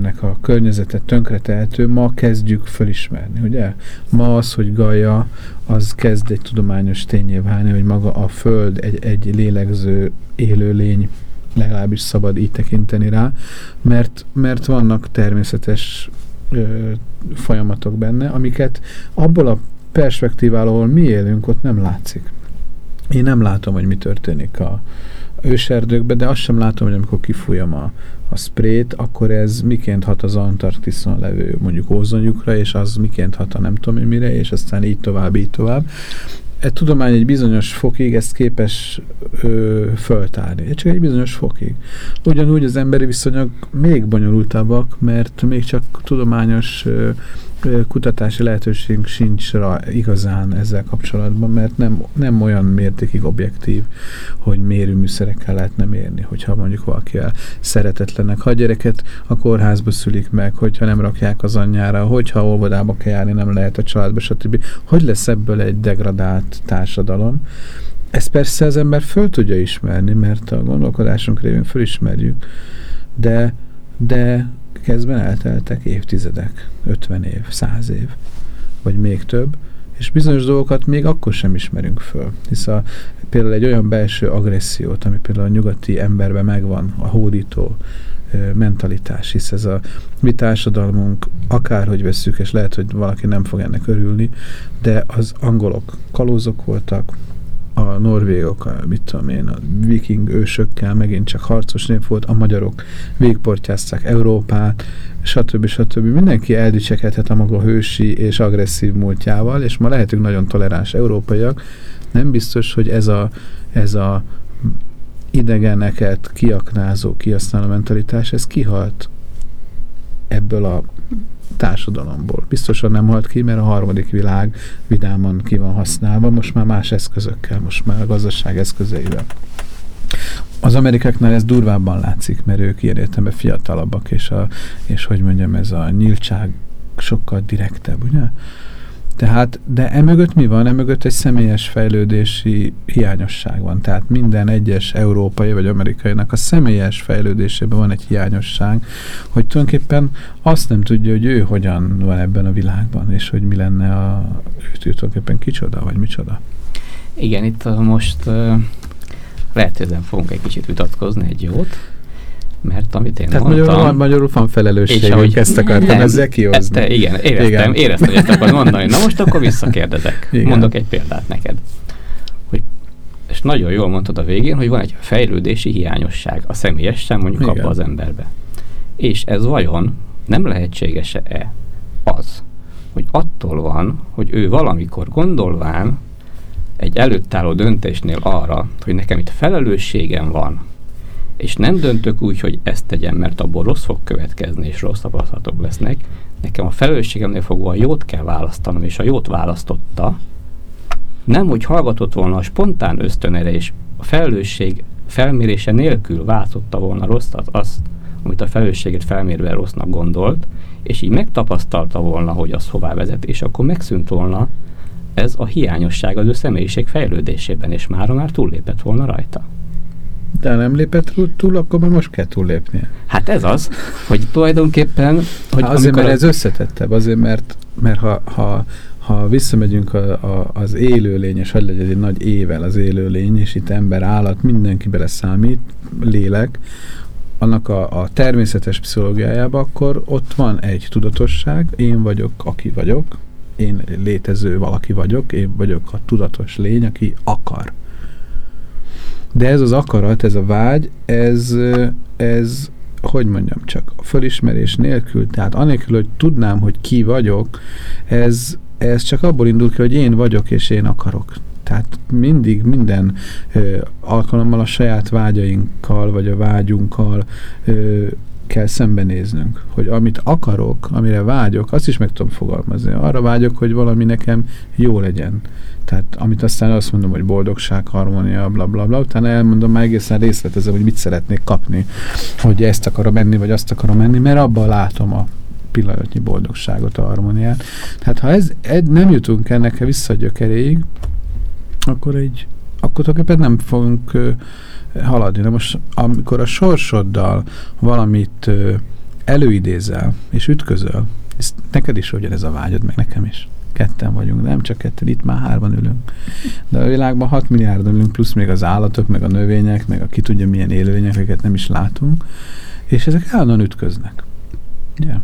nek a környezetet tönkretehető, ma kezdjük fölismerni, ugye? Ma az, hogy Gaia, az kezd egy tudományos tényé válni, hogy maga a Föld egy, egy lélegző élőlény, legalábbis szabad így tekinteni rá, mert, mert vannak természetes ö, folyamatok benne, amiket abból a perspektívából, ahol mi élünk, ott nem látszik. Én nem látom, hogy mi történik a őserdőkben, de azt sem látom, hogy amikor kifújom a, a sprét, akkor ez miként hat az Antarktiszon levő mondjuk ózonjukra, és az miként hat a nem tudom én mire, és aztán így tovább, így tovább. E tudomány egy bizonyos fokig ezt képes ö, föltárni. Csak egy bizonyos fokig. Ugyanúgy az emberi viszonyok még bonyolultabbak, mert még csak tudományos ö, kutatási lehetőségünk sincs rá igazán ezzel kapcsolatban, mert nem, nem olyan mértékig objektív, hogy mérőműszerekkel lehetne mérni, hogyha mondjuk valakivel szeretetlenek. Ha a gyereket a kórházba szülik meg, hogyha nem rakják az anyjára, hogyha óvodába kell járni, nem lehet a családba, stb. Hogy lesz ebből egy degradált társadalom? Ezt persze az ember föl tudja ismerni, mert a gondolkodásunk révén fölismerjük, de, de kezdben elteltek évtizedek, 50 év, 100 év, vagy még több, és bizonyos dolgokat még akkor sem ismerünk föl. Hisz a, például egy olyan belső agressziót, ami például a nyugati emberben megvan, a hódító ö, mentalitás, hisz ez a mi társadalmunk, akárhogy vesszük, és lehet, hogy valaki nem fog ennek örülni, de az angolok kalózok voltak, a norvégok, a, mit tudom én, a viking ősökkel megint csak harcos nép volt, a magyarok végportyázták Európát, stb. stb. Mindenki eldicsekedhet a maga hősi és agresszív múltjával, és ma lehetünk nagyon toleráns európaiak. Nem biztos, hogy ez a, ez a idegeneket kiaknázó, kihasználó mentalitás, ez kihalt ebből a társadalomból. Biztosan nem halt ki, mert a harmadik világ vidáman ki van használva, most már más eszközökkel, most már a gazdaság eszközeivel. Az amerikáknál ez durvábban látszik, mert ők ilyen értelemben fiatalabbak, és, a, és hogy mondjam, ez a nyíltság sokkal direktebb, ugye? Tehát, de emögött mi van? Emögött egy személyes fejlődési hiányosság van. Tehát minden egyes európai vagy amerikainak a személyes fejlődésében van egy hiányosság, hogy tulajdonképpen azt nem tudja, hogy ő hogyan van ebben a világban, és hogy mi lenne a, ő tulajdonképpen kicsoda, vagy micsoda. Igen, itt most uh, lehet, hogy ezen fogunk egy kicsit vitatkozni egy jót mert amit én Tehát mondtam... Magyarul, magyarul van felelősségünk, ezt akartam ezzel kihozni. Te, igen, éreztem, igen. éreztem, hogy ezt akarod mondani. Na most akkor visszakérdezek. Igen. Mondok egy példát neked. Hogy, és nagyon jól mondtad a végén, hogy van egy fejlődési hiányosság a személyesen mondjuk igen. abba az emberbe. És ez vajon nem lehetséges-e az, hogy attól van, hogy ő valamikor gondolván egy előttálló döntésnél arra, hogy nekem itt felelősségem van, és nem döntök úgy, hogy ezt tegyem, mert abból rossz fog következni, és rossz tapasztalatok lesznek. Nekem a felelősségemnél fogva a jót kell választanom, és a jót választotta. Nem, hogy hallgatott volna a spontán ösztönere, és a felelősség felmérése nélkül váltotta volna rosszat, azt, amit a felelősséget felmérve rossznak gondolt, és így megtapasztalta volna, hogy az hová vezet, és akkor megszűnt volna ez a hiányosság az ő személyiség fejlődésében, és mára már túllépett volna rajta. De nem lépett túl, akkor már most kell túllépnie. Hát ez az, hogy tulajdonképpen... Hogy hát azért, mert ez összetettebb, azért, mert, mert ha, ha, ha visszamegyünk a, a, az élőlény, és hogy legyen egy nagy ével az élőlény, és itt ember, állat, mindenki bele számít, lélek, annak a, a természetes pszichológiájában, akkor ott van egy tudatosság, én vagyok, aki vagyok, én létező valaki vagyok, én vagyok a tudatos lény, aki akar. De ez az akarat, ez a vágy, ez, ez hogy mondjam csak, a fölismerés nélkül, tehát anélkül, hogy tudnám, hogy ki vagyok, ez, ez csak abból indul ki, hogy én vagyok és én akarok. Tehát mindig, minden ö, alkalommal a saját vágyainkkal, vagy a vágyunkkal ö, kell szembenéznünk, hogy amit akarok, amire vágyok, azt is meg tudom fogalmazni. Arra vágyok, hogy valami nekem jó legyen. Tehát amit aztán azt mondom, hogy boldogság, harmónia, bla bla bla, utána elmondom már egészen részletezem, hogy mit szeretnék kapni, hogy ezt akarom menni, vagy azt akarom menni, mert abban látom a pillanatnyi boldogságot, a harmóniát. Tehát ha ez, ez nem jutunk ennek vissza a gyökeréig, akkor egy akkor tulajdonképpen nem fogunk ö, haladni. De most, amikor a sorsoddal valamit ö, előidézel, és ütközöl, ez neked is ugyanez a vágyad, meg nekem is. Ketten vagyunk, nem csak ketten, itt már hárman ülünk. De a világban 6 milliárd ülünk, plusz még az állatok, meg a növények, meg a ki tudja milyen élőlények, nem is látunk, és ezek állandóan ütköznek. Yeah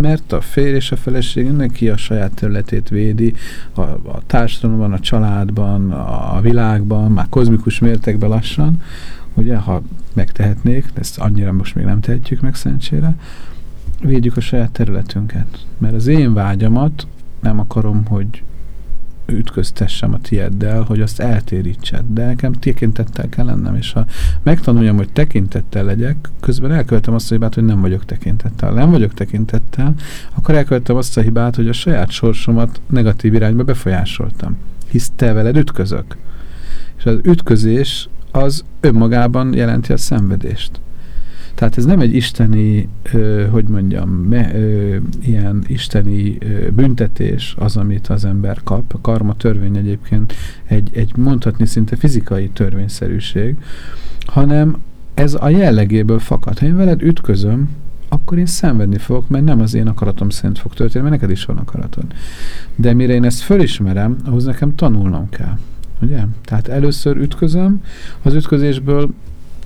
mert a férj és a feleség neki a saját területét védi, a, a társadalomban, a családban, a világban, már kozmikus mértékben lassan, ugye, ha megtehetnék, ezt annyira most még nem tehetjük meg szentsére, védjük a saját területünket. Mert az én vágyamat nem akarom, hogy ütköztessem a tieddel, hogy azt eltérítsed. De nekem tekintettel kell lennem, és ha megtanuljam, hogy tekintettel legyek, közben elkövetem azt a hibát, hogy nem vagyok tekintettel. Nem vagyok tekintettel, akkor elkövetem azt a hibát, hogy a saját sorsomat negatív irányba befolyásoltam. Hisz te veled ütközök. És az ütközés az önmagában jelenti a szenvedést. Tehát ez nem egy isteni, hogy mondjam, me, ilyen isteni ö, büntetés az, amit az ember kap. A karma törvény egyébként egy, egy mondhatni szinte fizikai törvényszerűség, hanem ez a jellegéből fakad. Ha én veled ütközöm, akkor én szenvedni fogok, mert nem az én akaratom szerint fog történni, mert neked is van akaratod. De mire én ezt fölismerem, ahhoz nekem tanulnom kell. Ugye? Tehát először ütközöm, az ütközésből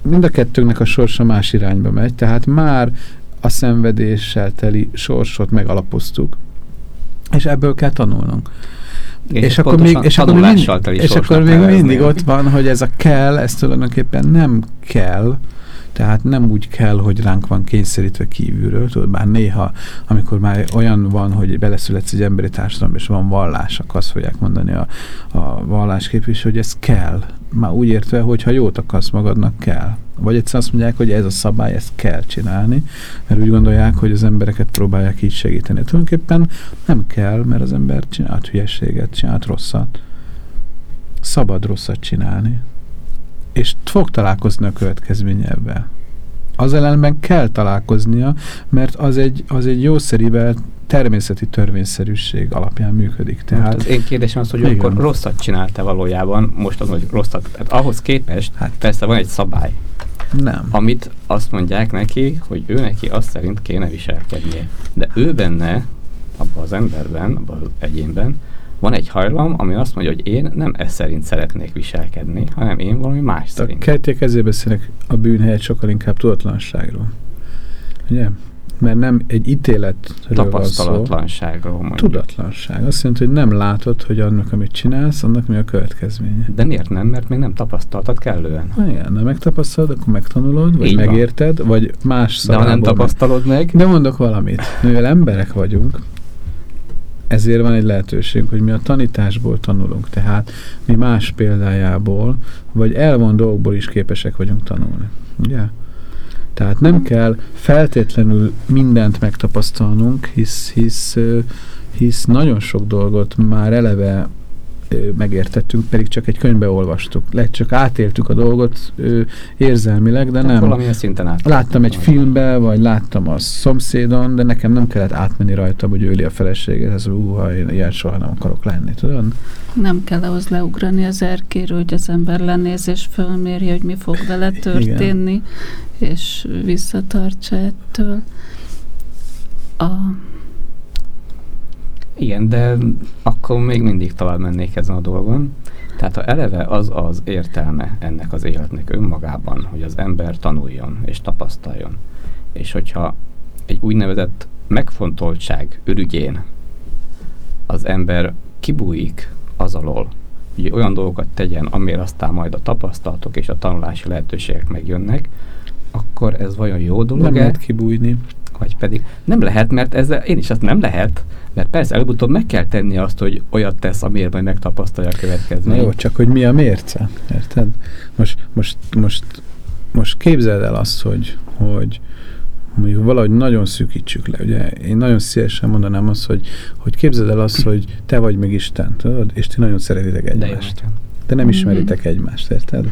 mind a kettőnknek a sorsa más irányba megy, tehát már a szenvedéssel teli sorsot megalapoztuk, és ebből kell tanulnunk. És, és akkor még, és akkor, mind, és akkor még mindig ott van, hogy ez a kell, ez tulajdonképpen nem kell, tehát nem úgy kell, hogy ránk van kényszerítve kívülről, tudod, bár néha, amikor már olyan van, hogy beleszületsz egy emberi társadalomba, és van vallás, akkor azt fogják mondani a, a vallásképviselő, hogy ez kell. Már úgy értve, hogy ha jót akarsz magadnak, kell. Vagy egyszer azt mondják, hogy ez a szabály, ezt kell csinálni, mert úgy gondolják, hogy az embereket próbálják így segíteni. Tulajdonképpen nem kell, mert az ember csinált hülyeséget, csinált rosszat. Szabad rosszat csinálni és fog találkozni a következményevel. Az ellenben kell találkoznia, mert az egy, az egy jószerivel természeti törvényszerűség alapján működik. Tehát, az én kérdésem az, hogy igen. akkor rosszat csinálta valójában, most az, hogy rosszat, tehát ahhoz képest hát, persze van egy szabály. Nem. Amit azt mondják neki, hogy ő neki azt szerint kéne viselkednie. De ő benne, abban az emberben, abban az egyénben, van egy hajlam, ami azt mondja, hogy én nem ez szerint szeretnék viselkedni, hanem én valami más a szerint. Kertiek ezért beszélnek a bűn helyett sokkal inkább tudatlanságról. Ugye? Mert nem egy ítéletről Tapasztalatlanságról mondjuk. Tudatlanság. Azt jelenti, hogy nem látod, hogy annak, amit csinálsz, annak mi a következménye. De miért nem? Mert még nem tapasztaltad kellően. Ha igen, de megtapasztalod, akkor megtanulod, vagy Így megérted, van. vagy más De ha nem tapasztalod meg... meg... De mondok valamit. Mivel emberek vagyunk, ezért van egy lehetőség, hogy mi a tanításból tanulunk, tehát mi más példájából, vagy elvon dolgokból is képesek vagyunk tanulni. Ugye? Tehát nem kell feltétlenül mindent megtapasztalnunk, hisz, hisz, hisz nagyon sok dolgot már eleve megértettünk, pedig csak egy könyvbe olvastuk. Lehet csak átéltük a dolgot ö, érzelmileg, de Tehát nem. Valamilyen szinten át. Láttam egy filmbe, vagy láttam a szomszédon, de nekem nem kellett átmenni rajta, hogy öli a feleséget, ez úha, én ilyen soha nem akarok lenni, tudod? Nem kell ahhoz leugrani az erkéről, hogy az ember lenéz és fölmérje, hogy mi fog vele történni, Igen. és visszatartsa ettől. A... Igen, de akkor még mindig tovább mennék ezen a dolgon. Tehát ha eleve az az értelme ennek az életnek önmagában, hogy az ember tanuljon és tapasztaljon, és hogyha egy úgynevezett megfontoltság ürügyén az ember kibújik az alól, hogy olyan dolgokat tegyen, amire aztán majd a tapasztalatok és a tanulási lehetőségek megjönnek, akkor ez vajon jó dolog Nem lehet kibújni. Vagy pedig nem lehet, mert ezzel én is azt nem lehet, mert persze előbb-utóbb meg kell tenni azt, hogy olyat tesz, amiért majd megtapasztalja a következményt. jó, csak hogy mi a mérce, érted? Most, most, most, most képzeld el azt, hogy, hogy mondjuk valahogy nagyon szűkítsük le. Ugye én nagyon szívesen mondanám azt, hogy, hogy képzeld el azt, hogy te vagy meg Isten, tudod? És ti nagyon szeretitek egymást. De, de nem ismeritek egymást, érted?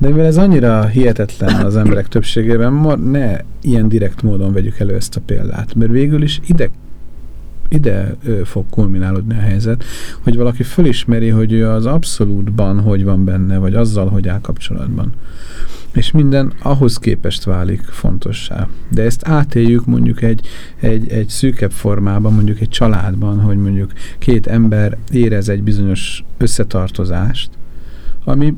De mivel ez annyira hihetetlen az emberek többségében, ne ilyen direkt módon vegyük elő ezt a példát, mert végül is ide ide fog kulminálódni a helyzet, hogy valaki fölismeri, hogy ő az abszolútban hogy van benne, vagy azzal, hogy áll kapcsolatban. És minden ahhoz képest válik fontossá. De ezt átéljük mondjuk egy, egy, egy szűkebb formában, mondjuk egy családban, hogy mondjuk két ember érez egy bizonyos összetartozást, ami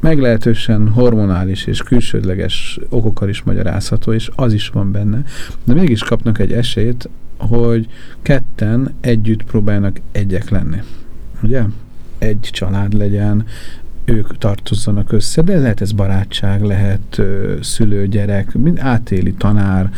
meglehetősen hormonális és külsődleges okokkal is magyarázható, és az is van benne, de mégis kapnak egy esélyt, hogy ketten együtt próbálnak egyek lenni. Ugye? Egy család legyen, ők tartozzanak össze, de lehet ez barátság, lehet ö, szülő, átéli tanár,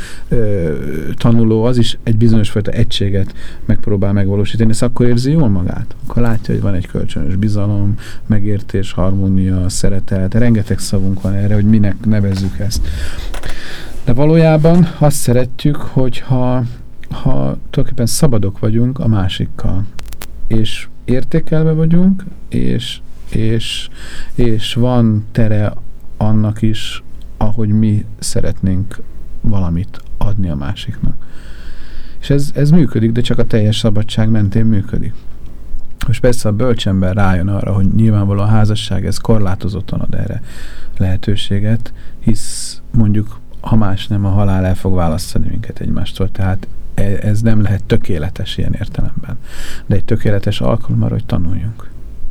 tanuló, az is egy bizonyos fajta egységet megpróbál megvalósítani, és akkor érzi jól magát. Akkor látja, hogy van egy kölcsönös bizalom, megértés, harmónia, szeretet, rengeteg szavunk van erre, hogy minek nevezzük ezt. De valójában azt szeretjük, hogyha ha tulajdonképpen szabadok vagyunk a másikkal, és értékelve vagyunk, és és, és van tere annak is, ahogy mi szeretnénk valamit adni a másiknak. És ez, ez működik, de csak a teljes szabadság mentén működik. Most persze a bölcsember rájön arra, hogy nyilvánvalóan a házasság ez korlátozottan ad erre lehetőséget, hisz mondjuk ha más nem, a halál el fog választani minket egymástól, tehát e, ez nem lehet tökéletes ilyen értelemben. De egy tökéletes alkalom arra, hogy tanuljunk.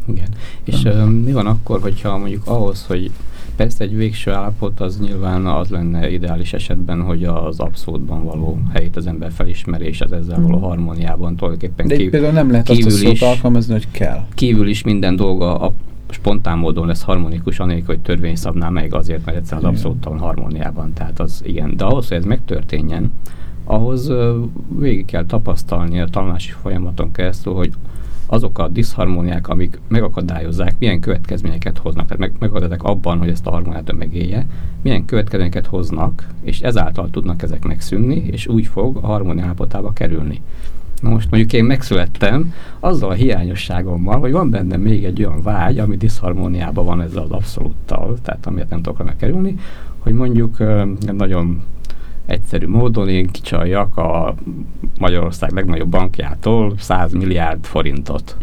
Igen. És uh, mi van akkor, hogyha mondjuk ahhoz, hogy persze egy végső állapot az nyilván az lenne ideális esetben, hogy az abszolútban való helyét az ember felismeri, és az ezzel való mhm. harmóniában tulajdonképpen De kív- például nem lehet azt a szót alkalmazni, hogy kell. Kívül is minden dolga a spontán módon lesz harmonikus, anélkül, hogy törvény szabná meg azért, mert egyszerűen az abszolútan harmóniában. Tehát az igen. De ahhoz, hogy ez megtörténjen, ahhoz végig kell tapasztalni a tanulási folyamaton keresztül, hogy azok a diszharmóniák, amik megakadályozzák, milyen következményeket hoznak, tehát meg, megakadályozzák abban, hogy ezt a harmóniát megélje, milyen következményeket hoznak, és ezáltal tudnak ezek megszűnni, és úgy fog a harmónia állapotába kerülni. Na most mondjuk én megszülettem azzal a hiányosságommal, hogy van bennem még egy olyan vágy, ami diszharmóniában van ezzel az abszolúttal, tehát amiért nem tudok megkerülni, hogy mondjuk nagyon egyszerű módon én kicsaljak a Magyarország legnagyobb bankjától 100 milliárd forintot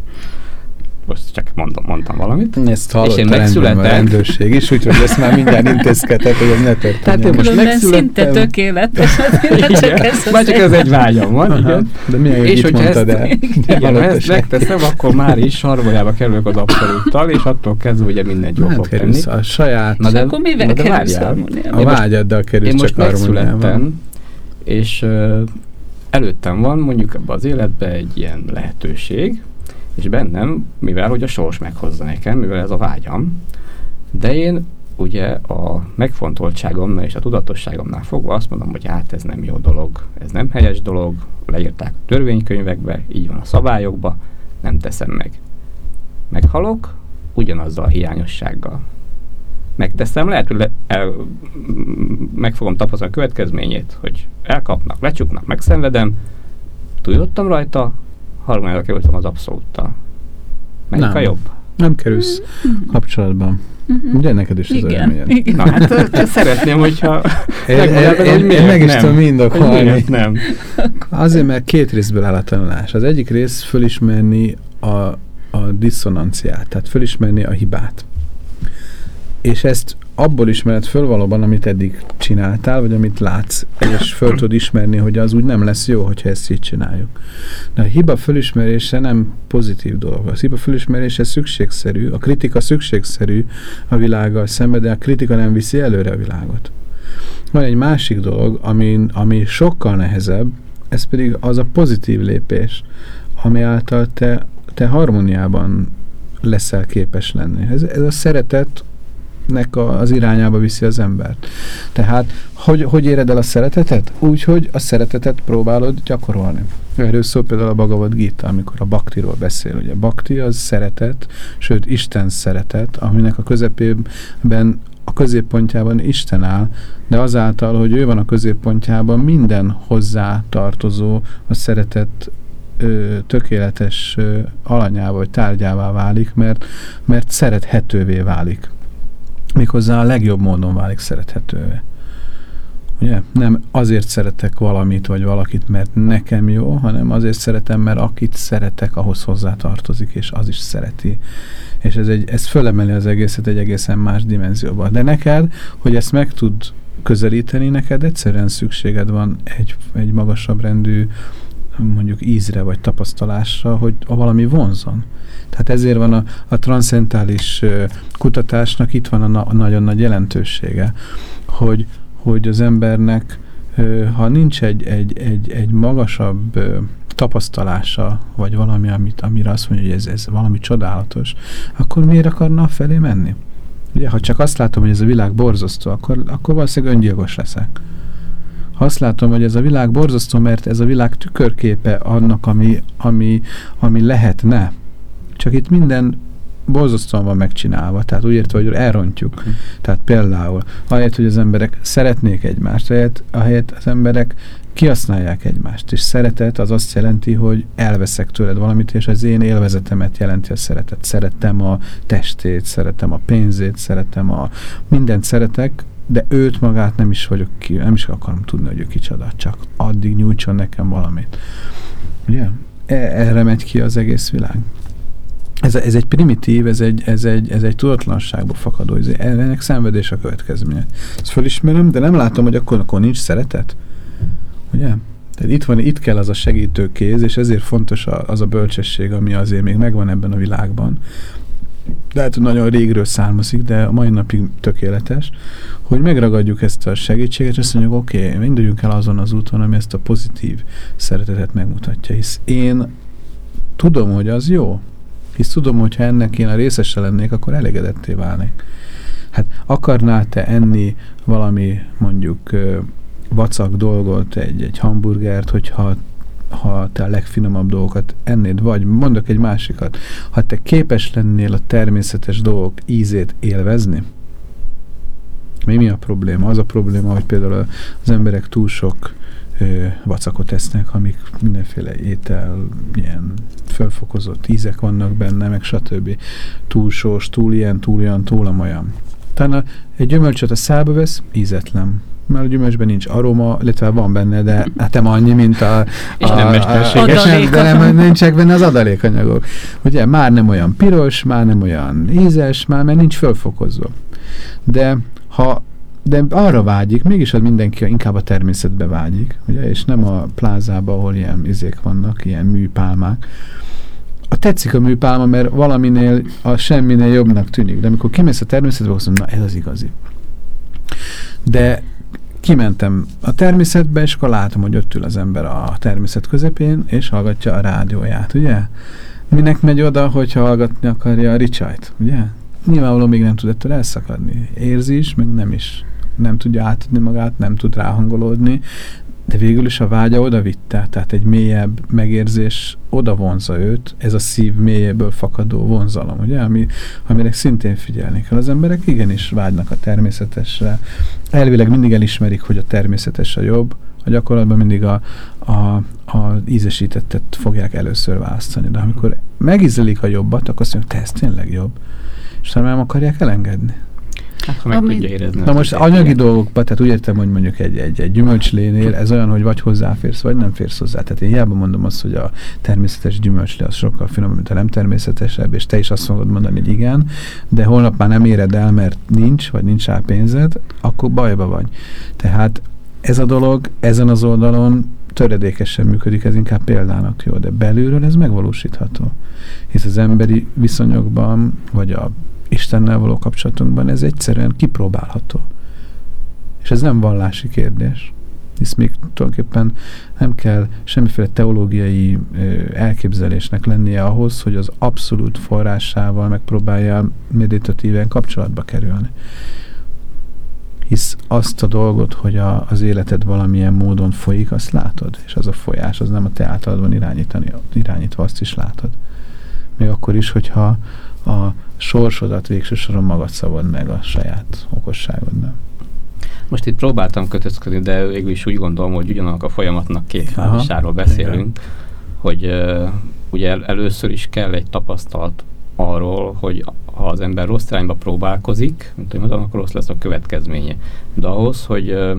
most csak mondom, mondtam valamit. Ezt és én megszülettem. a rendőrség is, úgyhogy ezt már mindjárt intézkedett, hogy ez ne történjen. Tehát én most megszülettem. szinte tökéletes. csak <laughs> ez már csak ez egy vágyam van, Aha, igen. De milyen, és hogyha ezt, el. <laughs> Igen, ha ezt megteszem, akkor már is sarvajába kerülök az abszolúttal, és attól kezdve ugye minden jó fog tenni. A saját. Na de, akkor mivel na de kerülsz A vágyaddal kerülsz csak megszülettem, és előttem van mondjuk ebbe az életbe egy ilyen lehetőség, és bennem, mivel hogy a sors meghozza nekem, mivel ez a vágyam, de én ugye a megfontoltságomnál és a tudatosságomnál fogva azt mondom, hogy hát ez nem jó dolog, ez nem helyes dolog, leírták a törvénykönyvekbe, így van a szabályokba, nem teszem meg. Meghalok, ugyanazzal a hiányossággal. Megteszem, lehet, hogy le, el, meg fogom tapasztalni a következményét, hogy elkapnak, lecsuknak, megszenvedem, tudottam rajta, harmányra kerültem az abszolúttal. Melyik Nem. a jobb? Nem kerülsz kapcsolatban. Mhm. Ugye neked is ez a Igen. Na hát szeretném, hogyha Én, én, hogy én, meg is nem. tudom indokolni. nem. Azért, mert két részből áll a tanulás. Az egyik rész fölismerni a, a diszonanciát, tehát fölismerni a hibát. És ezt abból ismered föl valóban, amit eddig csináltál, vagy amit látsz, és föl tudod ismerni, hogy az úgy nem lesz jó, hogyha ezt így csináljuk. De a hiba fölismerése nem pozitív dolog. A hiba fölismerése szükségszerű, a kritika szükségszerű a világgal szemben, de a kritika nem viszi előre a világot. Van egy másik dolog, ami, ami sokkal nehezebb, ez pedig az a pozitív lépés, ami által te, te harmóniában leszel képes lenni. Ez, ez a szeretetnek az irányába viszi az embert. Tehát, hogy, hogy éred el a szeretetet? Úgy, hogy a szeretetet próbálod gyakorolni. Erről szól például a Bhagavad Gita, amikor a baktiról beszél. Ugye bakti az szeretet, sőt Isten szeretet, aminek a közepében a középpontjában Isten áll, de azáltal, hogy ő van a középpontjában, minden hozzá tartozó a szeretet ö, tökéletes ö, alanyává vagy tárgyává válik, mert, mert szerethetővé válik. Méghozzá a legjobb módon válik szerethetővé. Ugye? Nem azért szeretek valamit vagy valakit, mert nekem jó, hanem azért szeretem, mert akit szeretek, ahhoz hozzá tartozik, és az is szereti. És ez, egy, ez fölemeli az egészet egy egészen más dimenzióba. De neked, hogy ezt meg tud közelíteni, neked egyszerűen szükséged van egy, egy magasabb rendű mondjuk ízre vagy tapasztalásra, hogy a valami vonzon. Tehát ezért van a, a transzentális kutatásnak itt van a, na, a nagyon nagy jelentősége, hogy, hogy az embernek, ha nincs egy, egy, egy, egy magasabb tapasztalása, vagy valami, amit, amire azt mondja, hogy ez, ez valami csodálatos, akkor miért akarna felé menni? Ugye, ha csak azt látom, hogy ez a világ borzasztó, akkor, akkor valószínűleg öngyilkos leszek. Azt látom, hogy ez a világ borzasztó, mert ez a világ tükörképe annak, ami, ami, ami lehetne, csak itt minden borzasztóan van megcsinálva, tehát úgy értve, hogy elrontjuk. Hm. Tehát például, ahelyett, hogy az emberek szeretnék egymást, ahelyett, ahelyett az emberek kihasználják egymást, és szeretet az azt jelenti, hogy elveszek tőled valamit, és az én élvezetemet jelenti a szeretet. Szeretem a testét, szeretem a pénzét, szeretem a mindent szeretek, de őt magát nem is vagyok ki, nem is akarom tudni, hogy ő kicsoda, csak addig nyújtson nekem valamit. Ugye? E- erre megy ki az egész világ. Ez, ez egy primitív, ez egy, ez egy, ez egy tudatlanságból fakadó, ez, ennek szenvedés a következménye. Ezt fölismerem, de nem látom, hogy akkor, akkor nincs szeretet. Ugye? Tehát itt van, itt kell az a segítő kéz, és ezért fontos a, az a bölcsesség, ami azért még megvan ebben a világban. De hát nagyon régről származik, de a mai napig tökéletes, hogy megragadjuk ezt a segítséget, és azt mondjuk, oké, okay, induljunk el azon az úton, ami ezt a pozitív szeretetet megmutatja, hisz én tudom, hogy az jó, hisz tudom, hogy ennek én a részese lennék, akkor elégedetté válnék. Hát akarnál te enni valami mondjuk vacak dolgot, egy, egy hamburgert, hogyha ha te a legfinomabb dolgokat ennéd, vagy mondok egy másikat, ha te képes lennél a természetes dolgok ízét élvezni, mi, mi a probléma? Az a probléma, hogy például az emberek túl sok ö, vacakot esznek, amik mindenféle étel, ilyen fölfokozott ízek vannak benne, meg stb. Túl sós, túl ilyen, túl olyan, túl amolyan. Utána egy gyümölcsöt a szába vesz, ízetlen. Mert a gyümölcsben nincs aroma, illetve van benne, de hát nem annyi, mint a... a És nem mesterséges. De nem, nincsenek benne az adalékanyagok. Ugye már nem olyan piros, már nem olyan ízes, már mert nincs fölfokozva. De ha de arra vágyik, mégis az mindenki inkább a természetbe vágyik, ugye, és nem a plázába, ahol ilyen izék vannak, ilyen műpálmák. A tetszik a műpálma, mert valaminél a semminél jobbnak tűnik, de amikor kimész a természetbe, azt mondod, na ez az igazi. De kimentem a természetbe, és akkor látom, hogy ott ül az ember a természet közepén, és hallgatja a rádióját, ugye? Minek megy oda, hogyha hallgatni akarja a ricsajt, ugye? Nyilvánvalóan még nem tud ettől elszakadni. Érzi is, meg nem is. Nem tudja átadni magát, nem tud ráhangolódni, de végül is a vágya oda vitte, tehát egy mélyebb megérzés oda vonza őt, ez a szív mélyéből fakadó vonzalom, ugye, ami, amire szintén figyelni kell. Az emberek igenis vágynak a természetesre, elvileg mindig elismerik, hogy a természetes a jobb, A gyakorlatban mindig a, a, a ízesítettet fogják először választani, de amikor megízelik a jobbat, akkor azt mondják, te ez tényleg jobb. És nem akarják elengedni. Hát, ha meg Ami... tudja érezni. Na most anyagi dolgokban, tehát úgy értem, hogy mondjuk egy, egy, egy gyümölcslénél ez olyan, hogy vagy hozzáférsz, vagy nem férsz hozzá. Tehát én hiába mondom azt, hogy a természetes gyümölcslé az sokkal finomabb, mint a nem természetesebb, és te is azt fogod mondani, hogy igen, de holnap már nem éred el, mert nincs, vagy nincs rá pénzed, akkor bajba vagy. Tehát ez a dolog ezen az oldalon töredékesen működik, ez inkább példának jó, de belülről ez megvalósítható. Hisz az emberi viszonyokban, vagy a Istennel való kapcsolatunkban ez egyszerűen kipróbálható. És ez nem vallási kérdés. Hisz még tulajdonképpen nem kell semmiféle teológiai elképzelésnek lennie ahhoz, hogy az abszolút forrásával megpróbálja meditatíven kapcsolatba kerülni. Hisz azt a dolgot, hogy a, az életed valamilyen módon folyik, azt látod, és az a folyás, az nem a te általadban irányítani, irányítva, azt is látod. Még akkor is, hogyha a sorsodat végső soron magad szabad meg a saját okosságodnak. Most itt próbáltam kötözködni, de végül is úgy gondolom, hogy ugyanak a folyamatnak két fázisáról beszélünk, Igen. hogy uh, ugye el, először is kell egy tapasztalat arról, hogy ha az ember rossz irányba próbálkozik, mint hogy mondtam, akkor rossz lesz a következménye. De ahhoz, hogy uh,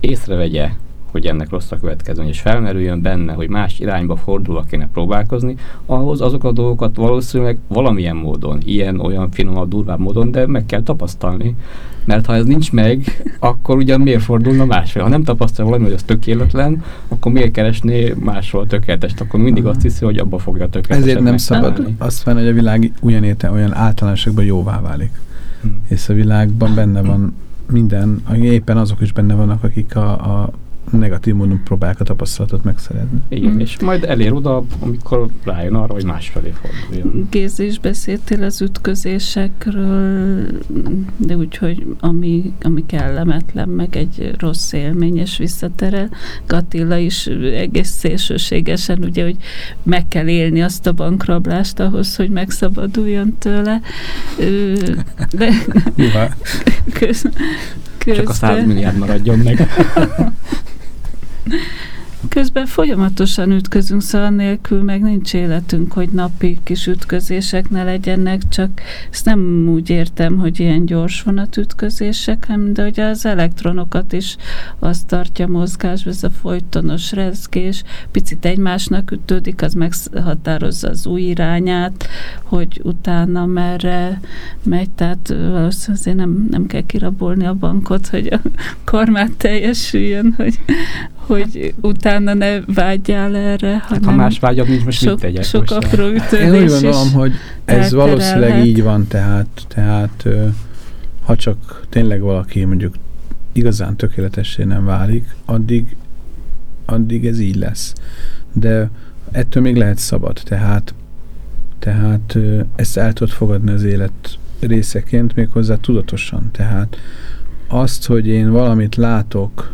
észrevegye, hogy ennek rossz a következmény, és felmerüljön benne, hogy más irányba fordulva kéne próbálkozni, ahhoz azok a dolgokat valószínűleg valamilyen módon, ilyen, olyan finomabb, durvább módon, de meg kell tapasztalni. Mert ha ez nincs meg, akkor ugyan miért fordulna másfél? Ha nem tapasztal valami, hogy az tökéletlen, akkor miért keresné máshol tökéletest? Akkor mindig azt hiszi, hogy abba fogja tökéletes. Ezért nem szabad azt mondani, hogy a világ olyan érte, olyan általánosokban jóvá válik. Hmm. És a világban benne van minden, éppen azok is benne vannak, akik a, a negatív módon próbálják a tapasztalatot megszerezni. Igen, mm. és majd elér oda, amikor rájön arra, hogy másfelé forduljon. Géz is beszéltél az ütközésekről, de úgy, hogy ami, ami kellemetlen, meg egy rossz élmény, és visszaterel. Gatilla is egész szélsőségesen, ugye, hogy meg kell élni azt a bankrablást ahhoz, hogy megszabaduljon tőle. De, <laughs> <laughs> köz, Csak a 100 milliárd maradjon meg. <laughs> Közben folyamatosan ütközünk, szóval nélkül meg nincs életünk, hogy napi kis ütközések ne legyenek, csak ezt nem úgy értem, hogy ilyen gyors vonatütközések, hanem de hogy az elektronokat is azt tartja mozgásba, ez a folytonos rezgés, picit egymásnak ütődik, az meghatározza az új irányát, hogy utána merre megy, tehát valószínűleg azért nem, nem kell kirabolni a bankot, hogy a kormát teljesüljön, hogy, hogy utána ne vágyjál erre, hát, ha más vágyam nincs, most sok, mit tegyek? Sok most apró Én úgy gondolom, hogy ez valószínűleg így van, tehát, tehát ha csak tényleg valaki mondjuk igazán tökéletessé nem válik, addig, addig ez így lesz. De ettől még lehet szabad, tehát, tehát ezt el tudod fogadni az élet részeként, méghozzá tudatosan. Tehát azt, hogy én valamit látok,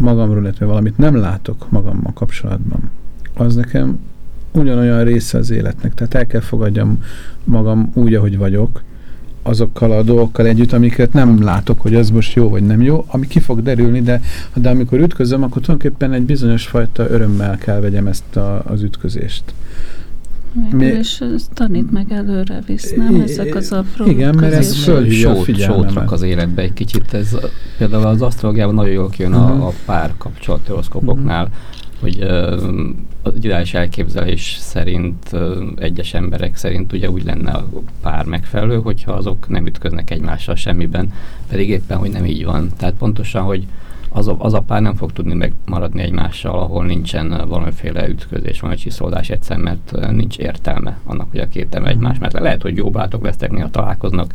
magamról, illetve valamit nem látok magammal kapcsolatban, az nekem ugyanolyan része az életnek. Tehát el kell fogadjam magam úgy, ahogy vagyok, azokkal a dolgokkal együtt, amiket nem látok, hogy az most jó vagy nem jó, ami ki fog derülni, de, de amikor ütközöm, akkor tulajdonképpen egy bizonyos fajta örömmel kell vegyem ezt a, az ütközést. Mi, és ez tanít meg előre visz, nem? Ezek az apró Igen, mert ez fölhívja a figyelmemet. az életbe egy kicsit. Ez, például az asztrológiában nagyon jól kijön a, mhm. a pár kapcsolat horoszkópoknál, uh-huh. hogy uh, az ideális elképzelés szerint uh, egyes emberek szerint ugye úgy lenne a pár megfelelő, hogyha azok nem ütköznek egymással semmiben, pedig éppen, hogy nem így van. Tehát pontosan, hogy az a, az a pár nem fog tudni megmaradni egymással, ahol nincsen valamiféle ütközés, vagy csiszolódás egyszer, mert nincs értelme annak, hogy a két ember egymás, mert lehet, hogy jó bátok lesznek, néha találkoznak,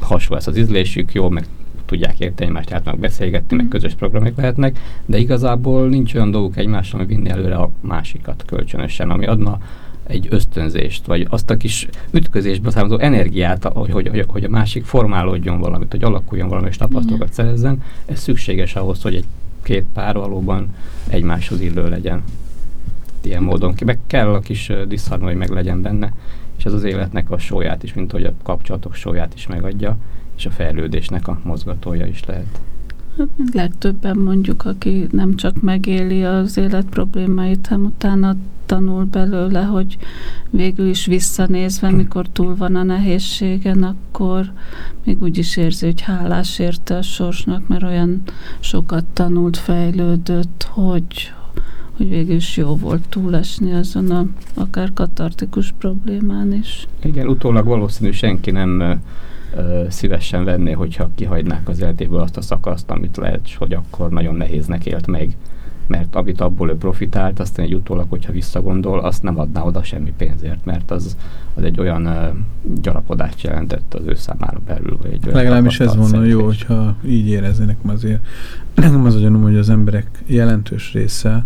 hasonló lesz az ízlésük, jó, meg tudják érteni egymást, tehát meg beszélgetni, meg közös programok lehetnek, de igazából nincs olyan dolguk egymással, ami vinni előre a másikat kölcsönösen, ami adna egy ösztönzést, vagy azt a kis ütközésből származó energiát, hogy, hogy, hogy a másik formálódjon valamit, hogy alakuljon valami, és tapasztalatokat szerezzen, ez szükséges ahhoz, hogy egy két pár valóban egymáshoz illő legyen. Ilyen módon ki. Meg kell a kis diszharmónia, hogy meg legyen benne, és ez az életnek a sóját is, mint hogy a kapcsolatok sóját is megadja, és a fejlődésnek a mozgatója is lehet. Legtöbben mondjuk, aki nem csak megéli az élet problémáit, hanem utána tanul belőle, hogy végül is visszanézve, mikor túl van a nehézségen, akkor még úgy is érzi, hogy hálás érte a sorsnak, mert olyan sokat tanult, fejlődött, hogy, hogy végül is jó volt túlesni azon a akár katartikus problémán is. Igen, utólag valószínű senki nem szívesen venné, hogyha kihagynák az életéből azt a szakaszt, amit lehet, hogy akkor nagyon nehéznek élt meg mert amit abból ő profitált, aztán egy utólag, hogyha visszagondol, azt nem adná oda semmi pénzért, mert az, az egy olyan uh, gyarapodást jelentett az ő számára belül. Vagy egy Legalábbis ez volna jó, hogyha így éreznének azért. Nekem az ugyanúgy, hogy az emberek jelentős része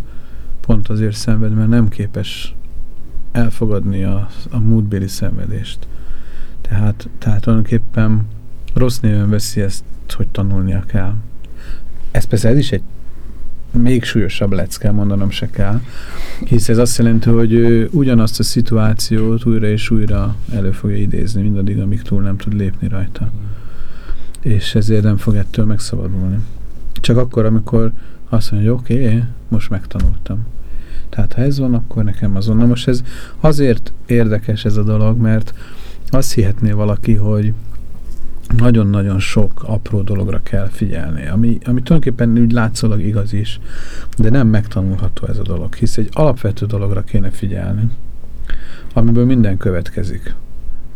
pont azért szenved, mert nem képes elfogadni a, a múltbéli szenvedést. Tehát, tehát tulajdonképpen rossz néven veszi ezt, hogy tanulnia kell. Ez persze ez is egy még súlyosabb lecke, mondanom se kell. Hisz ez azt jelenti, hogy ő ugyanazt a szituációt újra és újra elő fogja idézni, mindaddig, amíg túl nem tud lépni rajta. És ezért nem fog ettől megszabadulni. Csak akkor, amikor azt mondja, hogy oké, okay, most megtanultam. Tehát ha ez van, akkor nekem azon. Na most ez azért érdekes ez a dolog, mert azt hihetné valaki, hogy nagyon-nagyon sok apró dologra kell figyelni, ami, ami tulajdonképpen úgy látszólag igaz is, de nem megtanulható ez a dolog, hisz egy alapvető dologra kéne figyelni, amiből minden következik.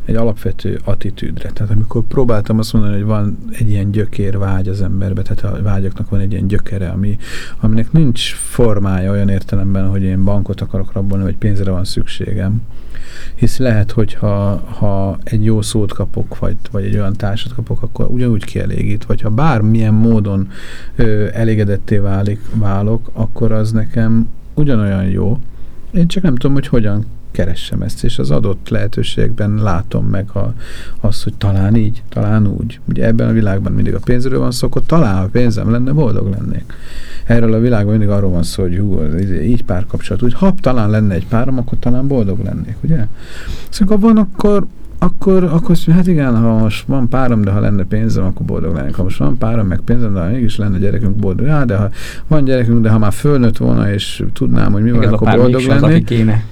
Egy alapvető attitűdre. Tehát amikor próbáltam azt mondani, hogy van egy ilyen gyökér vágy az emberbe, tehát a vágyaknak van egy ilyen gyökere, ami, aminek nincs formája olyan értelemben, hogy én bankot akarok rabolni, vagy pénzre van szükségem, hisz lehet, hogy ha, ha egy jó szót kapok, vagy, vagy egy olyan társat kapok, akkor ugyanúgy kielégít, vagy ha bármilyen módon ö, elégedetté válik, válok, akkor az nekem ugyanolyan jó. Én csak nem tudom, hogy hogyan keressem ezt, és az adott lehetőségben látom meg a, azt, hogy talán így, talán úgy. Ugye ebben a világban mindig a pénzről van szó, akkor talán ha pénzem lenne, boldog lennék. Erről a világban mindig arról van szó, hogy hú, így párkapcsolat, úgy ha talán lenne egy párom, akkor talán boldog lennék, ugye? Szóval van, akkor akkor, akkor hát igen, ha most van párom, de ha lenne pénzem, akkor boldog lennék. Ha most van párom, meg pénzem, de ha mégis lenne gyerekünk, boldog. Ja, de ha van gyerekünk, de ha már fölnőtt volna, és tudnám, hogy mi van, akkor boldog lennék. kéne.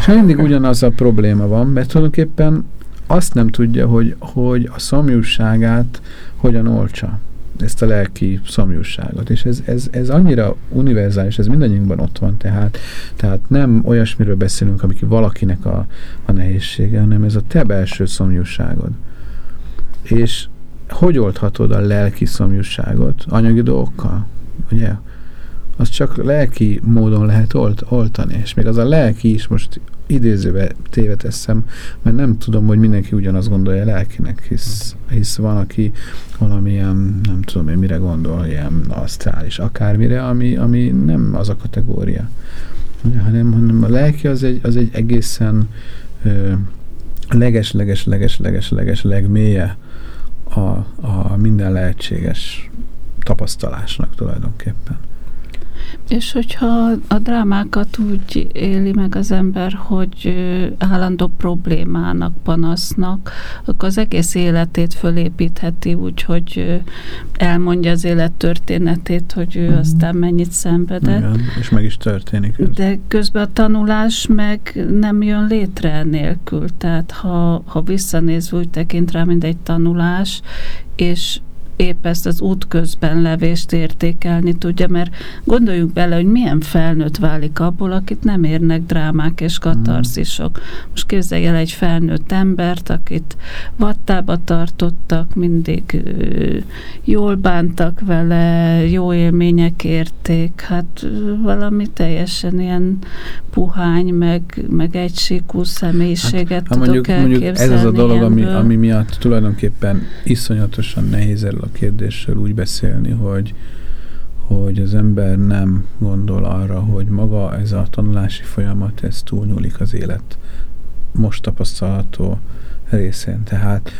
És mindig ugyanaz a probléma van, mert tulajdonképpen azt nem tudja, hogy, hogy a szomjúságát hogyan olcsa ezt a lelki szomjúságot. És ez, ez, ez annyira univerzális, ez mindannyiunkban ott van, tehát, tehát nem olyasmiről beszélünk, amik valakinek a, a nehézsége, hanem ez a te belső szomjúságod. És hogy oldhatod a lelki szomjúságot? Anyagi dolgokkal? Ugye? Az csak lelki módon lehet olt, oltani, és még az a lelki is most idézőbe téveteszem, mert nem tudom, hogy mindenki ugyanazt gondolja lelkinek, hisz, hisz van, aki valamilyen, nem tudom én mire gondol, ilyen asztrális, akármire, ami, ami nem az a kategória. Hanem, hanem a lelki az egy, az egy egészen leges, leges, leges, leges, leges, legmélye a, a minden lehetséges tapasztalásnak tulajdonképpen. És hogyha a drámákat úgy éli meg az ember, hogy állandó problémának, panasznak, akkor az egész életét fölépítheti úgy, hogy elmondja az élet történetét, hogy ő mm. aztán mennyit szenvedett. Igen, és meg is történik. Ez. De közben a tanulás meg nem jön létre nélkül. Tehát ha, ha visszanézve úgy tekint rá, mint egy tanulás, és épp ezt az útközben levést értékelni tudja, mert gondoljuk bele, hogy milyen felnőtt válik abból, akit nem érnek drámák és katarzisok. Most képzelj el egy felnőtt embert, akit vattába tartottak, mindig jól bántak vele, jó élmények érték, hát valami teljesen ilyen puhány, meg, meg egysíkú személyiséget hát, tudok mondjuk, mondjuk ez az a dolog, ami, ami miatt tulajdonképpen iszonyatosan nehéz erről a kérdéssel úgy beszélni, hogy, hogy az ember nem gondol arra, hogy maga ez a tanulási folyamat, ez túlnyúlik az élet most tapasztalható részén. Tehát,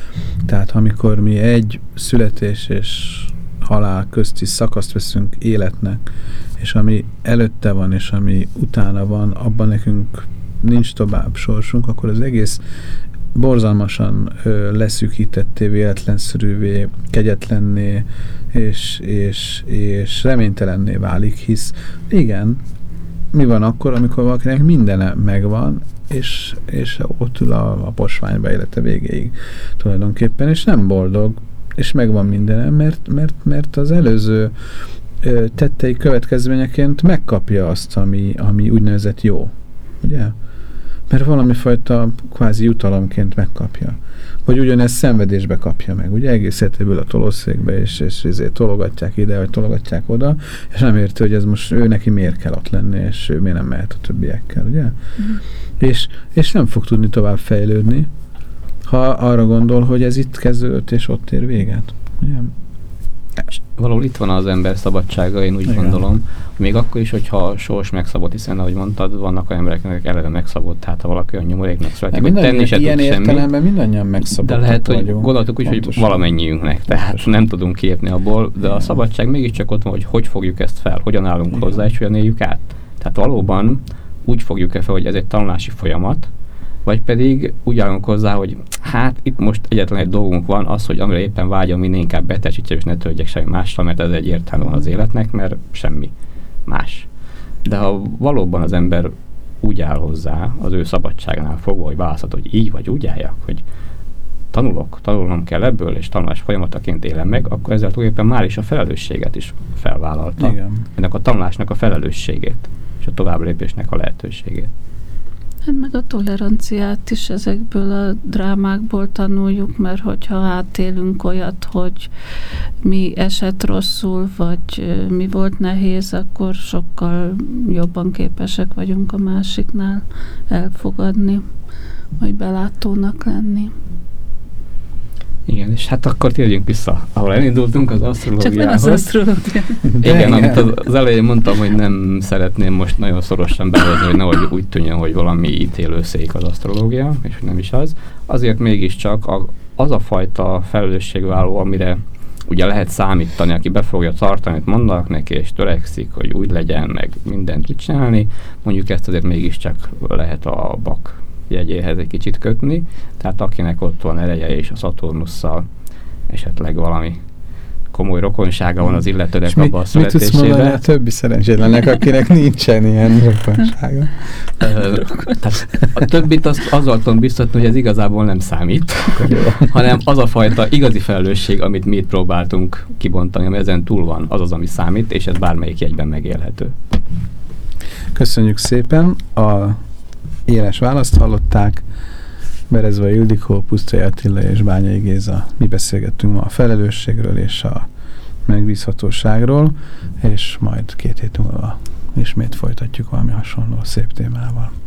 tehát amikor mi egy születés és halál közti szakaszt veszünk életnek, és ami előtte van, és ami utána van, abban nekünk nincs tovább sorsunk, akkor az egész borzalmasan ö, leszűkítetté, véletlenszerűvé, kegyetlenné, és, és, és reménytelenné válik, hisz igen, mi van akkor, amikor valakinek mindene megvan, és, és ott ül a, a posványba élete végéig tulajdonképpen, és nem boldog, és megvan mindene, mert, mert, mert az előző ö, tettei következményeként megkapja azt, ami, ami úgynevezett jó. Ugye? Mert valami fajta kvázi jutalomként megkapja. Vagy ugyanezt szenvedésbe kapja meg. Ugye egész életéből a tolószékbe, és, és ezért tologatják ide, vagy tologatják oda, és nem érti, hogy ez most ő neki miért kell ott lenni, és ő miért nem mehet a többiekkel, ugye? Mm. És, és nem fog tudni tovább fejlődni, ha arra gondol, hogy ez itt kezdődött, és ott ér véget. Ugye? Valahol itt van az ember szabadsága, én úgy Igen. gondolom. Még akkor is, hogyha sors megszabott, hiszen ahogy mondtad, vannak olyan emberek, akik eleve megszabott, tehát ha valaki olyan nyomoréknak születik, hogy tenni se ilyen értelemben mindannyian megszabottak De lehet, hogy gondoltuk úgy, hogy valamennyiünknek, tehát Pontosan. nem tudunk kiépni abból, de Igen. a szabadság mégiscsak ott van, hogy hogy fogjuk ezt fel, hogyan állunk Igen. hozzá, és hogyan éljük át. Tehát valóban úgy fogjuk-e fel, hogy ez egy tanulási folyamat, vagy pedig úgy állunk hozzá, hogy hát itt most egyetlen egy dolgunk van, az, hogy amire éppen vágyom, minél inkább betesítsem, és ne töltjek semmi mással, mert ez egy értelme az életnek, mert semmi más. De ha valóban az ember úgy áll hozzá, az ő szabadságnál fogva, hogy választhat, hogy így vagy úgy álljak, hogy tanulok, tanulnom kell ebből, és tanulás folyamataként élem meg, akkor ezzel tulajdonképpen már is a felelősséget is felvállalta. Igen. Ennek a tanulásnak a felelősségét, és a tovább lépésnek a lehetőségét. Hát meg a toleranciát is ezekből a drámákból tanuljuk, mert hogyha átélünk olyat, hogy mi esett rosszul, vagy mi volt nehéz, akkor sokkal jobban képesek vagyunk a másiknál elfogadni, vagy belátónak lenni. Igen, és hát akkor térjünk vissza, ahol elindultunk, az asztrológiához. Csak nem az asztrológia. Igen, amit az, az elején mondtam, hogy nem szeretném most nagyon szorosan behozni, hogy nehogy úgy tűnjön, hogy valami ítélőszék az asztrológia, és nem is az. Azért mégiscsak a, az a fajta felelősségválló, amire ugye lehet számítani, aki be fogja tartani, amit mondanak neki, és törekszik, hogy úgy legyen, meg mindent úgy csinálni, mondjuk ezt azért mégiscsak lehet a bak jegyéhez egy kicsit kötni, tehát akinek ott van ereje és a Szaturnusszal esetleg valami komoly rokonsága van az illetőnek abban a születésében. Mit tudsz mondani a többi szerencsétlennek, akinek nincsen ilyen rokonsága? Tehát a többit azt azzal tudom biztatni, hogy ez igazából nem számít, hanem az a fajta igazi felelősség, amit mi itt próbáltunk kibontani, ami ezen túl van, az az, ami számít, és ez bármelyik jegyben megélhető. Köszönjük szépen! A éles választ hallották. Berezva Ildikó, Pusztai Attila és Bányai Géza. Mi beszélgettünk ma a felelősségről és a megbízhatóságról, és majd két hét múlva ismét folytatjuk valami hasonló szép témával.